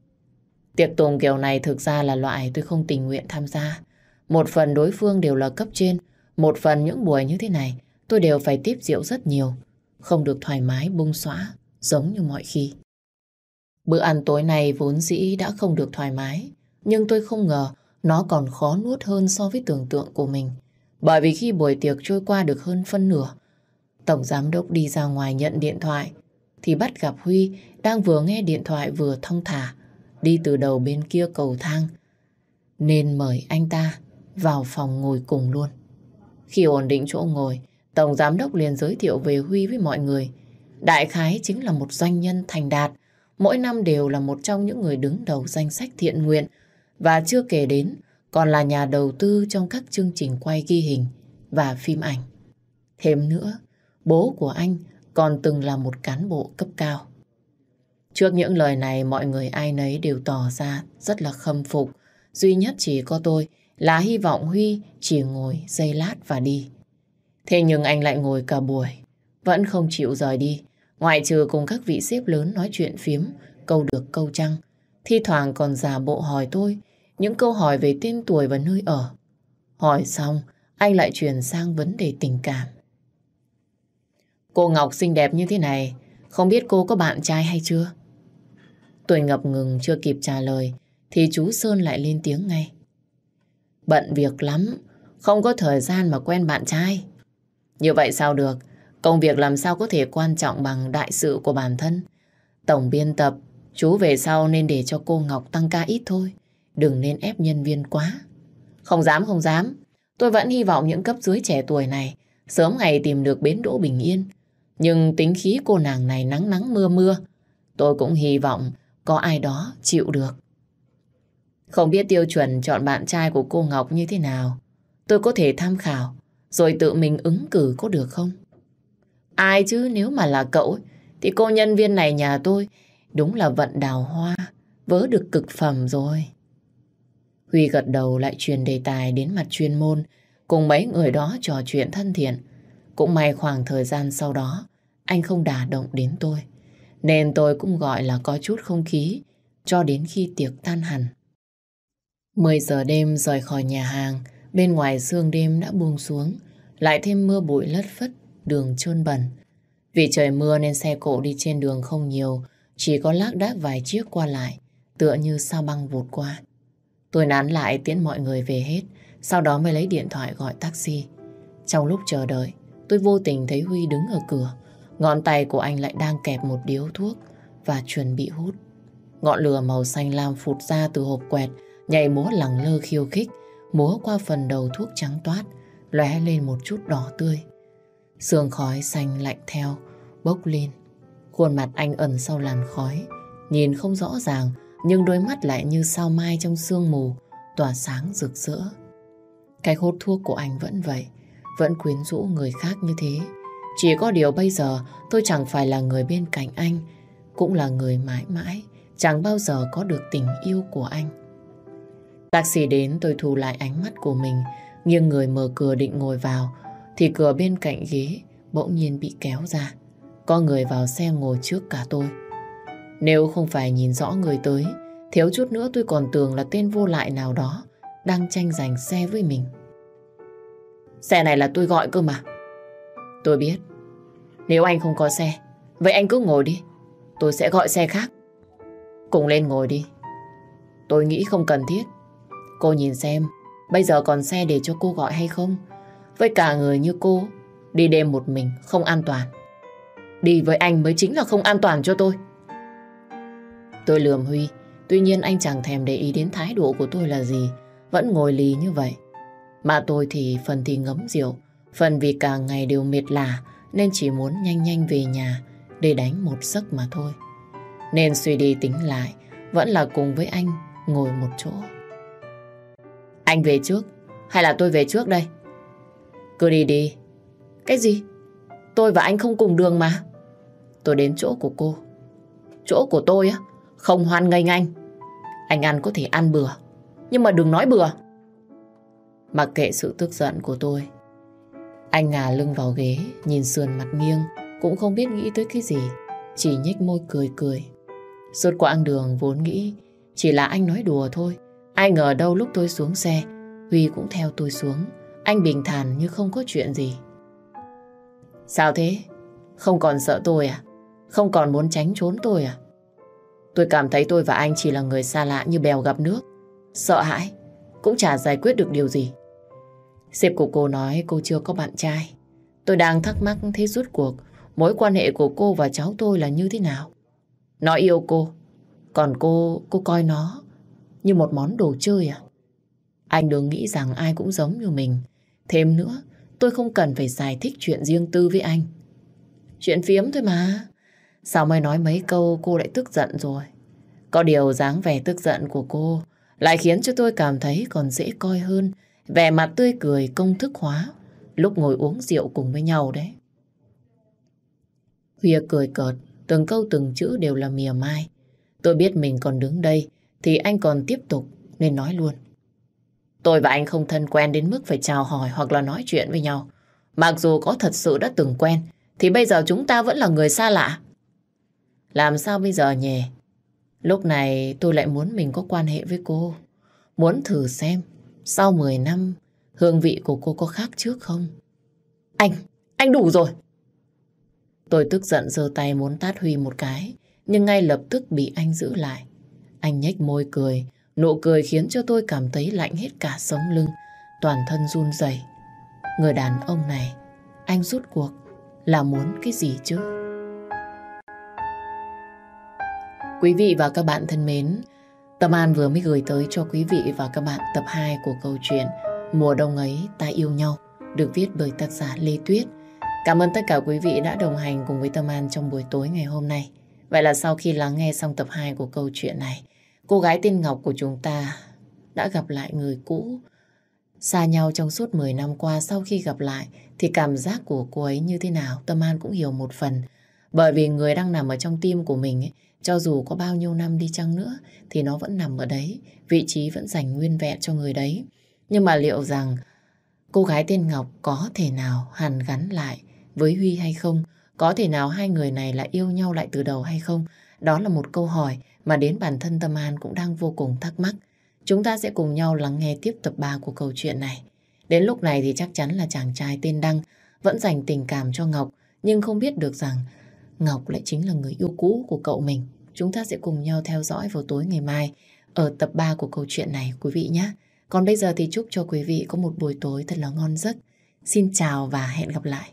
[SPEAKER 1] Tiệc tùng kiểu này thực ra là loại tôi không tình nguyện tham gia. Một phần đối phương đều là cấp trên, một phần những buổi như thế này tôi đều phải tiếp rượu rất nhiều, không được thoải mái bung xóa giống như mọi khi. Bữa ăn tối này vốn dĩ đã không được thoải mái, nhưng tôi không ngờ nó còn khó nuốt hơn so với tưởng tượng của mình. Bởi vì khi buổi tiệc trôi qua được hơn phân nửa, Tổng Giám Đốc đi ra ngoài nhận điện thoại, thì bắt gặp Huy đang vừa nghe điện thoại vừa thong thả, đi từ đầu bên kia cầu thang. Nên mời anh ta vào phòng ngồi cùng luôn. Khi ổn định chỗ ngồi, Tổng Giám Đốc liền giới thiệu về Huy với mọi người. Đại khái chính là một doanh nhân thành đạt, mỗi năm đều là một trong những người đứng đầu danh sách thiện nguyện và chưa kể đến còn là nhà đầu tư trong các chương trình quay ghi hình và phim ảnh. Thêm nữa, bố của anh còn từng là một cán bộ cấp cao. Trước những lời này mọi người ai nấy đều tỏ ra rất là khâm phục. Duy nhất chỉ có tôi là hy vọng Huy chỉ ngồi giây lát và đi. Thế nhưng anh lại ngồi cả buổi, vẫn không chịu rời đi. Ngoại trừ cùng các vị xếp lớn nói chuyện phiếm, câu được câu trăng. Thi thoảng còn giả bộ hỏi tôi những câu hỏi về tên tuổi và nơi ở. Hỏi xong, anh lại chuyển sang vấn đề tình cảm. Cô Ngọc xinh đẹp như thế này, không biết cô có bạn trai hay chưa? Tôi ngập ngừng chưa kịp trả lời, thì chú Sơn lại lên tiếng ngay. Bận việc lắm, không có thời gian mà quen bạn trai. Như vậy sao được, công việc làm sao có thể quan trọng bằng đại sự của bản thân. Tổng biên tập, chú về sau nên để cho cô Ngọc tăng ca ít thôi. Đừng nên ép nhân viên quá. Không dám không dám. Tôi vẫn hy vọng những cấp dưới trẻ tuổi này sớm ngày tìm được bến đỗ bình yên. Nhưng tính khí cô nàng này nắng nắng mưa mưa. Tôi cũng hy vọng có ai đó chịu được. Không biết tiêu chuẩn chọn bạn trai của cô Ngọc như thế nào. Tôi có thể tham khảo rồi tự mình ứng cử có được không? Ai chứ nếu mà là cậu thì cô nhân viên này nhà tôi đúng là vận đào hoa vớ được cực phẩm rồi. Huy gật đầu lại truyền đề tài đến mặt chuyên môn, cùng mấy người đó trò chuyện thân thiện. Cũng may khoảng thời gian sau đó, anh không đả động đến tôi. Nên tôi cũng gọi là có chút không khí, cho đến khi tiệc tan hẳn. 10 giờ đêm rời khỏi nhà hàng, bên ngoài sương đêm đã buông xuống, lại thêm mưa bụi lất phất, đường trơn bẩn. Vì trời mưa nên xe cộ đi trên đường không nhiều, chỉ có lác đác vài chiếc qua lại, tựa như sao băng vụt qua. Tôi nán lại tiễn mọi người về hết, sau đó mới lấy điện thoại gọi taxi. Trong lúc chờ đợi, tôi vô tình thấy Huy đứng ở cửa. Ngón tay của anh lại đang kẹp một điếu thuốc và chuẩn bị hút. Ngọn lửa màu xanh lam phụt ra từ hộp quẹt, nhảy múa lẳng lơ khiêu khích, múa qua phần đầu thuốc trắng toát, lóe lên một chút đỏ tươi. Sương khói xanh lạnh theo, bốc lên. Khuôn mặt anh ẩn sau làn khói, nhìn không rõ ràng nhưng đôi mắt lại như sao mai trong sương mù, tỏa sáng rực rỡ. Cái hút thuốc của anh vẫn vậy, vẫn quyến rũ người khác như thế. Chỉ có điều bây giờ tôi chẳng phải là người bên cạnh anh, cũng là người mãi mãi, chẳng bao giờ có được tình yêu của anh. Taxi đến tôi thu lại ánh mắt của mình, nghiêng người mở cửa định ngồi vào, thì cửa bên cạnh ghế bỗng nhiên bị kéo ra. Có người vào xe ngồi trước cả tôi. Nếu không phải nhìn rõ người tới, thiếu chút nữa tôi còn tưởng là tên vô lại nào đó đang tranh giành xe với mình. Xe này là tôi gọi cơ mà. Tôi biết. Nếu anh không có xe, vậy anh cứ ngồi đi. Tôi sẽ gọi xe khác. Cùng lên ngồi đi. Tôi nghĩ không cần thiết. Cô nhìn xem, bây giờ còn xe để cho cô gọi hay không? Với cả người như cô, đi đêm một mình không an toàn. Đi với anh mới chính là không an toàn cho tôi. Tôi lườm Huy, tuy nhiên anh chẳng thèm để ý đến thái độ của tôi là gì, vẫn ngồi lì như vậy. Mà tôi thì phần thì ngấm rượu, phần vì cả ngày đều mệt lả nên chỉ muốn nhanh nhanh về nhà để đánh một giấc mà thôi. Nên suy đi tính lại, vẫn là cùng với anh ngồi một chỗ. Anh về trước, hay là tôi về trước đây? Cứ đi đi. Cái gì? Tôi và anh không cùng đường mà. tôi đến chỗ của cô. Chỗ của tôi á, không hoan nghênh anh. Anh ăn có thể ăn bừa, nhưng mà đừng nói bừa. Mặc kệ sự tức giận của tôi, anh ngả lưng vào ghế, nhìn sườn mặt nghiêng, cũng không biết nghĩ tới cái gì, chỉ nhếch môi cười cười. Suốt quãng đường vốn nghĩ chỉ là anh nói đùa thôi. Ai ngờ đâu lúc tôi xuống xe, Huy cũng theo tôi xuống. Anh bình thản như không có chuyện gì. Sao thế? Không còn sợ tôi à? Không còn muốn tránh trốn tôi à? Tôi cảm thấy tôi và anh chỉ là người xa lạ như bèo gặp nước. Sợ hãi, cũng chả giải quyết được điều gì. Sếp của cô nói cô chưa có bạn trai. Tôi đang thắc mắc thế rút cuộc mối quan hệ của cô và cháu tôi là như thế nào. Nó yêu cô, còn cô, cô coi nó như một món đồ chơi à? Anh đừng nghĩ rằng ai cũng giống như mình. Thêm nữa, tôi không cần phải giải thích chuyện riêng tư với anh. Chuyện phiếm thôi mà. Sao mày nói mấy câu cô lại tức giận rồi? Có điều dáng vẻ tức giận của cô lại khiến cho tôi cảm thấy còn dễ coi hơn vẻ mặt tươi cười công thức hóa lúc ngồi uống rượu cùng với nhau đấy. Huya cười cợt, từng câu từng chữ đều là mỉa mai. Tôi biết mình còn đứng đây thì anh còn tiếp tục nên nói luôn. Tôi và anh không thân quen đến mức phải chào hỏi hoặc là nói chuyện với nhau. Mặc dù có thật sự đã từng quen thì bây giờ chúng ta vẫn là người xa lạ. Làm sao bây giờ nhỉ? Lúc này tôi lại muốn mình có quan hệ với cô. Muốn thử xem sau 10 năm hương vị của cô có khác trước không? Anh, anh đủ rồi. Tôi tức giận giơ tay muốn tát Huy một cái nhưng ngay lập tức bị anh giữ lại. Anh nhếch môi cười, nụ cười khiến cho tôi cảm thấy lạnh hết cả sống lưng, toàn thân run rẩy. Người đàn ông này, anh rút cuộc là muốn cái gì chứ? Quý vị và các bạn thân mến, Tâm An vừa mới gửi tới cho quý vị và các bạn tập 2 của câu chuyện Mùa đông ấy ta yêu nhau, được viết bởi tác giả Lê Tuyết. Cảm ơn tất cả quý vị đã đồng hành cùng với Tâm An trong buổi tối ngày hôm nay. Vậy là sau khi lắng nghe xong tập 2 của câu chuyện này, cô gái tên Ngọc của chúng ta đã gặp lại người cũ. Xa nhau trong suốt 10 năm qua sau khi gặp lại thì cảm giác của cô ấy như thế nào Tâm An cũng hiểu một phần. Bởi vì người đang nằm ở trong tim của mình ấy, cho dù có bao nhiêu năm đi chăng nữa thì nó vẫn nằm ở đấy, vị trí vẫn dành nguyên vẹn cho người đấy. Nhưng mà liệu rằng cô gái tên Ngọc có thể nào hàn gắn lại với Huy hay không? Có thể nào hai người này lại yêu nhau lại từ đầu hay không? Đó là một câu hỏi mà đến bản thân Tâm An cũng đang vô cùng thắc mắc. Chúng ta sẽ cùng nhau lắng nghe tiếp tập 3 của câu chuyện này. Đến lúc này thì chắc chắn là chàng trai tên Đăng vẫn dành tình cảm cho Ngọc, nhưng không biết được rằng Ngọc lại chính là người yêu cũ của cậu mình. Chúng ta sẽ cùng nhau theo dõi vào tối ngày mai ở tập 3 của câu chuyện này quý vị nhé. Còn bây giờ thì chúc cho quý vị có một buổi tối thật là ngon giấc. Xin chào và hẹn gặp lại.